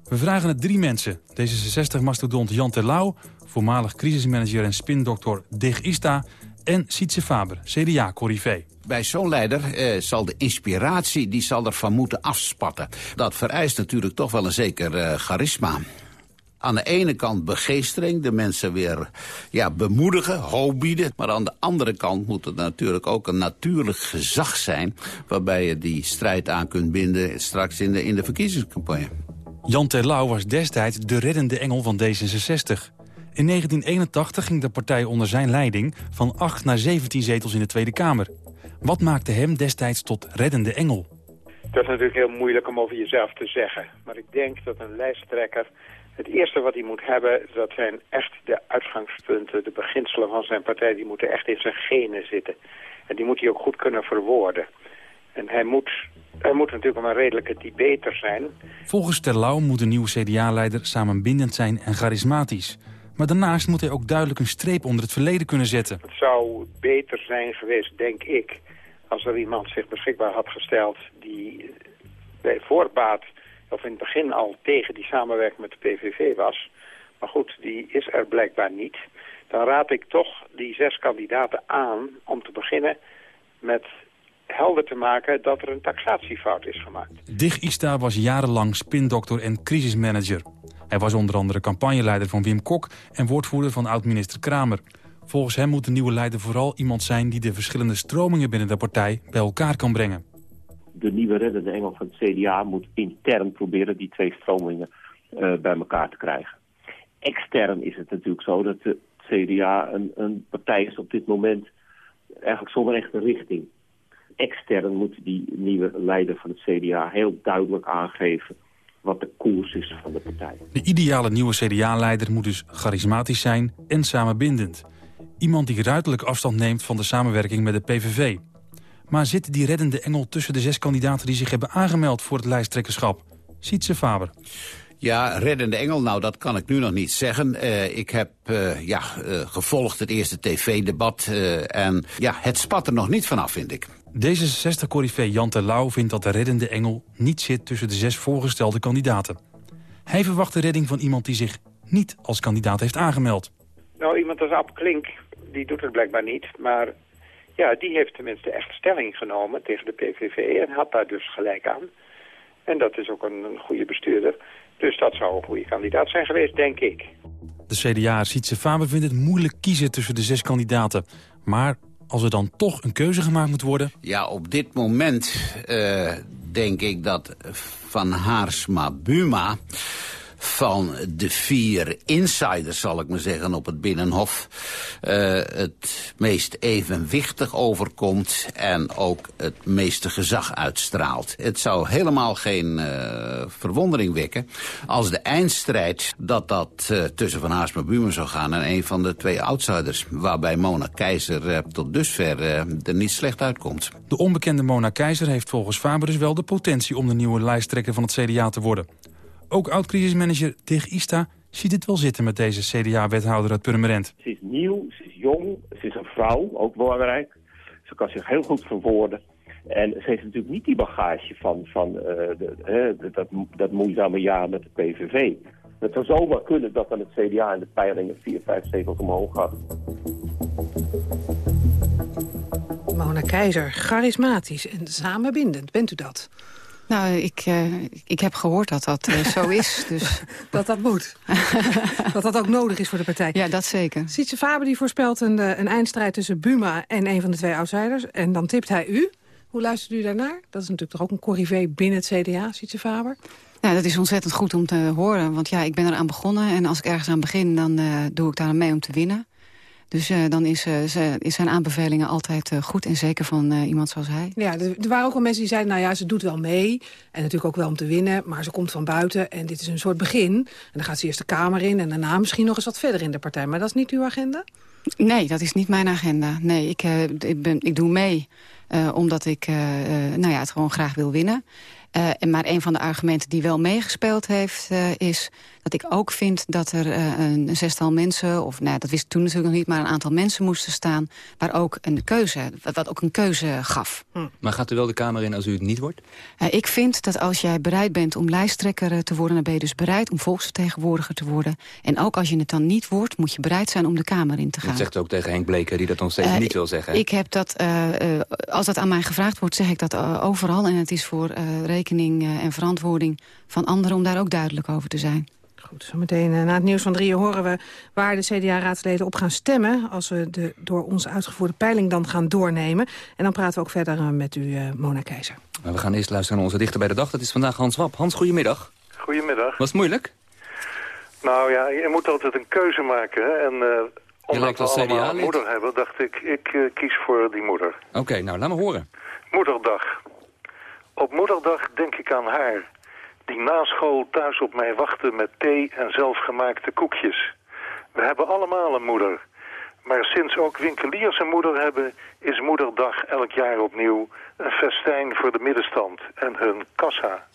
We vragen het drie mensen. D66-mastodont Jan Terlouw, voormalig crisismanager en spindokter Dig Ista... en Sietse Faber, CDA-corrivé. Bij zo'n leider eh, zal de inspiratie die zal ervan moeten afspatten. Dat vereist natuurlijk toch wel een zeker uh, charisma aan de ene kant begeestering, de mensen weer ja, bemoedigen, hoop bieden. Maar aan de andere kant moet het natuurlijk ook een natuurlijk gezag zijn... waarbij je die strijd aan kunt binden straks in de, in de verkiezingscampagne. Jan Terlouw was destijds de reddende engel van D66. In 1981 ging de partij onder zijn leiding van 8 naar 17 zetels in de Tweede Kamer. Wat maakte hem destijds tot reddende engel? Het is natuurlijk heel moeilijk om over jezelf te zeggen. Maar ik denk dat een lijsttrekker Het eerste wat hij moet hebben, dat zijn echt de uitgangspunten, de beginselen van zijn partij. Die moeten echt in zijn genen zitten. En die moet hij ook goed kunnen verwoorden. En hij moet, hij moet natuurlijk een redelijke debater zijn. Volgens Terlouw moet de nieuwe CDA-leider samenbindend zijn en charismatisch. Maar daarnaast moet hij ook duidelijk een streep onder het verleden kunnen zetten. Het zou beter zijn geweest, denk ik, als er iemand zich beschikbaar had gesteld die bij voorbaat of in het begin al tegen die samenwerking met de PVV was. Maar goed, die is er blijkbaar niet. Dan raad ik toch die zes kandidaten aan om te beginnen met helder te maken dat er een taxatiefout is gemaakt. Dig Ista was jarenlang spindokter en crisismanager. Hij was onder andere campagneleider van Wim Kok en woordvoerder van oud-minister Kramer. Volgens hem moet de nieuwe leider vooral iemand zijn die de verschillende stromingen binnen de partij bij elkaar kan brengen de nieuwe reddende engel van het CDA moet intern proberen die twee stromingen uh, bij elkaar te krijgen. Extern is het natuurlijk zo dat het CDA een, een partij is op dit moment eigenlijk zonder echte richting. Extern moet die nieuwe leider van het CDA heel duidelijk aangeven wat de koers is van de partij. De ideale nieuwe CDA-leider moet dus charismatisch zijn en samenbindend. Iemand die ruidelijk afstand neemt van de samenwerking met de PVV. Maar zit die reddende engel tussen de zes kandidaten die zich hebben aangemeld voor het lijsttrekkerschap? Sietse Faber. Ja, reddende engel, nou dat kan ik nu nog niet zeggen. Uh, ik heb uh, ja, uh, gevolgd het eerste tv-debat en ja, het spat er nog niet vanaf, vind ik. D66-corrivé Jan Terlouw vindt dat de reddende engel niet zit tussen de zes voorgestelde kandidaten. Hij verwacht de redding van iemand die zich niet als kandidaat heeft aangemeld. Nou, iemand als Ab Klink, die doet het blijkbaar niet, maar ja, die heeft tenminste echt stelling genomen tegen de PVV en had daar dus gelijk aan. En dat is ook een, een goede bestuurder. Dus dat zou een goede kandidaat zijn geweest, denk ik. De CDA Sietse Faber vindt het moeilijk kiezen tussen de zes kandidaten. Maar als er dan toch een keuze gemaakt moet worden... Ja, op dit moment uh, denk ik dat Van Haarsma Buma van de vier insiders, zal ik maar zeggen, op het Binnenhof... Uh, het meest evenwichtig overkomt en ook het meeste gezag uitstraalt. Het zou helemaal geen uh, verwondering wekken als de eindstrijd... dat dat uh, tussen Van Haarsma Buurman zou gaan en een van de twee outsiders... waarbij Mona Keizer tot dusver er niet slecht uitkomt. De onbekende Mona Keizer heeft volgens Faber dus wel de potentie... om de nieuwe lijsttrekker van het CDA te worden. Ook oud-crisismanager Tig Ista ziet het wel zitten met deze CDA-wethouder uit Purmerend. Ze is nieuw, ze is jong, ze is een vrouw, ook belangrijk. Ze kan zich heel goed verwoorden. En ze heeft natuurlijk niet die bagage van, van uh, de, uh, dat, dat moeizame jaar met de PVV. Het zou zomaar kunnen dat dan het CDA in de peilingen 4, 5 zetels omhoog gaat. Mona Keizer, charismatisch en samenbindend. Bent u dat? Nou, ik, uh, ik heb gehoord dat dat uh, zo is. Dus. dat dat moet. dat dat ook nodig is voor de partij. Ja, dat zeker. Sietse Faber die voorspelt een, eh, een eindstrijd tussen Buma en een van de twee outsiders. En dan tipt hij u. Hoe luistert u daarnaar? Dat is natuurlijk toch ook een corrivé binnen het CDA, Sietse Faber? Nou, dat is ontzettend goed om te horen. Want ja, ik ben eraan begonnen. En als ik ergens aan begin, dan uh, doe ik daar mee om te winnen. Dus uh, dan is, uh, is zijn aanbevelingen altijd uh, goed en zeker van iemand zoals hij. Ja, er, er, waren ook al mensen die zeiden, nou ja, ze doet wel mee. En natuurlijk ook wel om te winnen, maar ze komt van buiten. En dit is een soort begin. En dan gaat ze eerst de Kamer in en daarna misschien nog eens wat verder in de partij. Maar dat is niet uw agenda? Nee, dat is niet mijn agenda. Nee, ik, ik, ben, ik doe mee omdat ik nou ja, het gewoon graag wil winnen. Uh, en maar een van de argumenten die wel meegespeeld heeft... Uh, is dat ik ook vind dat er uh, een zestal mensen... of nou, dat wist ik toen natuurlijk nog niet... maar een aantal mensen moesten staan... waar ook een keuze, wat, ook een keuze gaf. Hm. Maar gaat u wel de Kamer in als u het niet wordt? ik vind dat als jij bereid bent om lijsttrekker te worden... dan ben je dus bereid om volksvertegenwoordiger te worden. En ook als je het dan niet wordt... moet je bereid zijn om de Kamer in te gaan. Dat zegt ook tegen Henk Bleker, die dat nog steeds niet wil zeggen. Ik heb dat, als dat aan mij gevraagd wordt, zeg ik dat overal. En het is voor rekening en verantwoording van anderen... om daar ook duidelijk over te zijn. Goed, zometeen na het nieuws van drieën horen we waar de CDA-raadsleden op gaan stemmen... als we de door ons uitgevoerde peiling dan gaan doornemen. En dan praten we ook verder met u, Mona Keizer. Maar we gaan eerst luisteren naar onze dichter bij de dag. Dat is vandaag Hans Wap. Hans, goedemiddag. Goedemiddag. Was het moeilijk? Nou ja, je moet altijd een keuze maken. Hè? En uh, omdat we allemaal een moeder hebben, dacht ik, ik uh, kies voor die moeder. Oké, okay, nou laat me horen. Moederdag. Op moederdag denk ik aan haar. Die na school thuis op mij wachten met thee en zelfgemaakte koekjes. We hebben allemaal een moeder. Maar sinds ook winkeliers een moeder hebben... is moederdag elk jaar opnieuw een festijn voor de middenstand en hun kassa.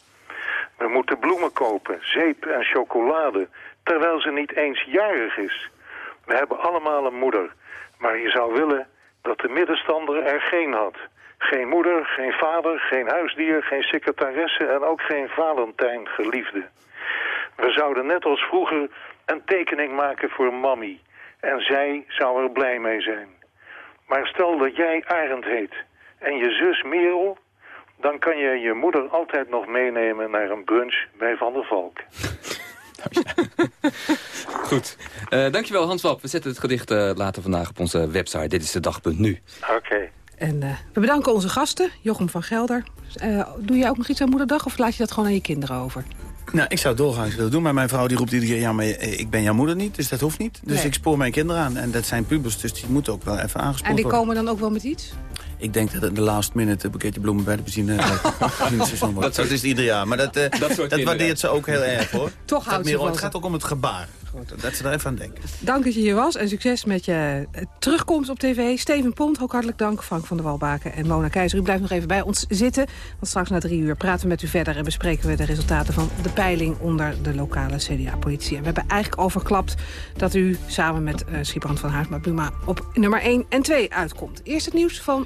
We moeten bloemen kopen, zeep en chocolade... terwijl ze niet eens jarig is. We hebben allemaal een moeder. Maar je zou willen dat de middenstander er geen had. Geen moeder, geen vader, geen huisdier, geen secretaresse... en ook geen Valentijn geliefde. We zouden net als vroeger een tekening maken voor mammy... En zij zou er blij mee zijn. Maar stel dat jij Arend heet en je zus Merel... dan kan je je moeder altijd nog meenemen naar een brunch bij Van der Valk. Goed. Uh, dankjewel Hans Wap. We zetten het gedicht uh, later vandaag op onze website. Dit is de dag.nu. Oké. En uh, we bedanken onze gasten, Jochem van Gelder. doe jij ook nog iets aan Moederdag of laat je dat gewoon aan je kinderen over? Nou, ik zou het doorgaans willen doen, maar mijn vrouw die roept iedere keer... ja, maar ik ben jouw moeder niet, dus dat hoeft niet. Dus ik spoor mijn kinderen aan. En dat zijn pubers, dus die moeten ook wel even aangespoord worden. En die komen dan ook wel met iets? Ik denk dat het de last minute een pakketje bloemen bij de benzine, benzinestation wordt. Dat, is ieder jaar, maar dat, uh, dat, dat waardeert ze ook heel erg, hoor. Toch houdt ze Het gaat ook om het gebaar dat ze er even aan denken. Dank dat je hier was en succes met je eh, terugkomst op tv. Steven Pont, ook hartelijk dank. Frank van der Walbaken en Mona Keizer. U blijft nog even bij ons zitten. Want straks na drie uur praten we met u verder... en bespreken we de resultaten van de peiling onder de lokale CDA-politie. En we hebben eigenlijk overklapt dat u samen met uh, van Haarsma Buma... op nummer 1 en 2 uitkomt. Eerst het nieuws van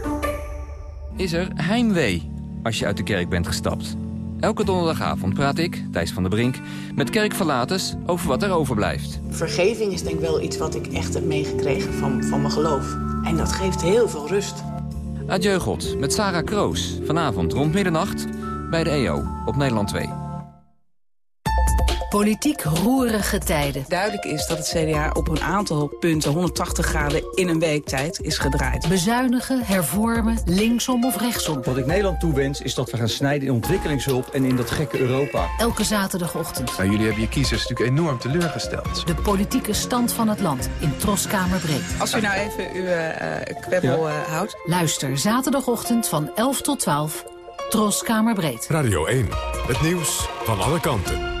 Is er heimwee als je uit de kerk bent gestapt? Elke donderdagavond praat ik, Thijs van der Brink, met kerkverlaters over wat er overblijft. Vergeving is denk ik wel iets wat ik echt heb meegekregen van, van mijn geloof. En dat geeft heel veel rust. Adieu God, met Sarah Kroos. Vanavond rond middernacht bij de EO op Nederland 2. Politiek roerige tijden. Duidelijk is dat het CDA op een aantal punten 180 graden in een week tijd is gedraaid. Bezuinigen, hervormen, linksom of rechtsom. Wat ik Nederland toewens is dat we gaan snijden in ontwikkelingshulp en in dat gekke Europa. Elke zaterdagochtend. Nou, jullie hebben je kiezers natuurlijk enorm teleurgesteld. De politieke stand van het land in Troskamer Breed. Als u nou even uw uh, kwebbel uh, houdt. Luister zaterdagochtend van 11 tot 12. Troskamer Breed. Radio 1. Het nieuws van alle kanten.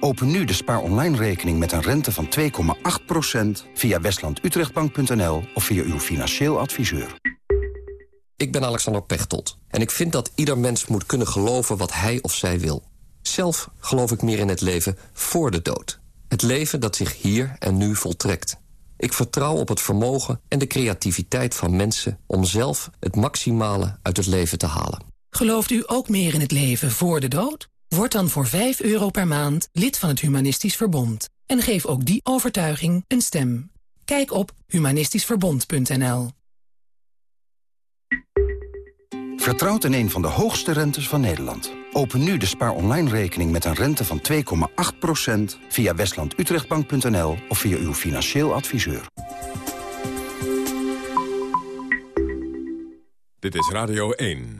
Open nu de Spaar Online rekening met een rente van 2,8% via westlandutrechtbank.nl of via uw financieel adviseur. Ik ben Alexander Pechtold en ik vind dat ieder mens moet kunnen geloven wat hij of zij wil. Zelf geloof ik meer in het leven voor de dood. Het leven dat zich hier en nu voltrekt. Ik vertrouw op het vermogen en de creativiteit van mensen... om zelf het maximale uit het leven te halen. Gelooft u ook meer in het leven voor de dood? Word dan voor 5 euro per maand lid van het Humanistisch Verbond. En geef ook die overtuiging een stem. Kijk op humanistischverbond.nl. Vertrouwt in een van de hoogste rentes van Nederland. Open nu de spaar online rekening met een rente van 2,8% via westlandutrechtbank.nl of via uw financieel adviseur. Dit is Radio 1.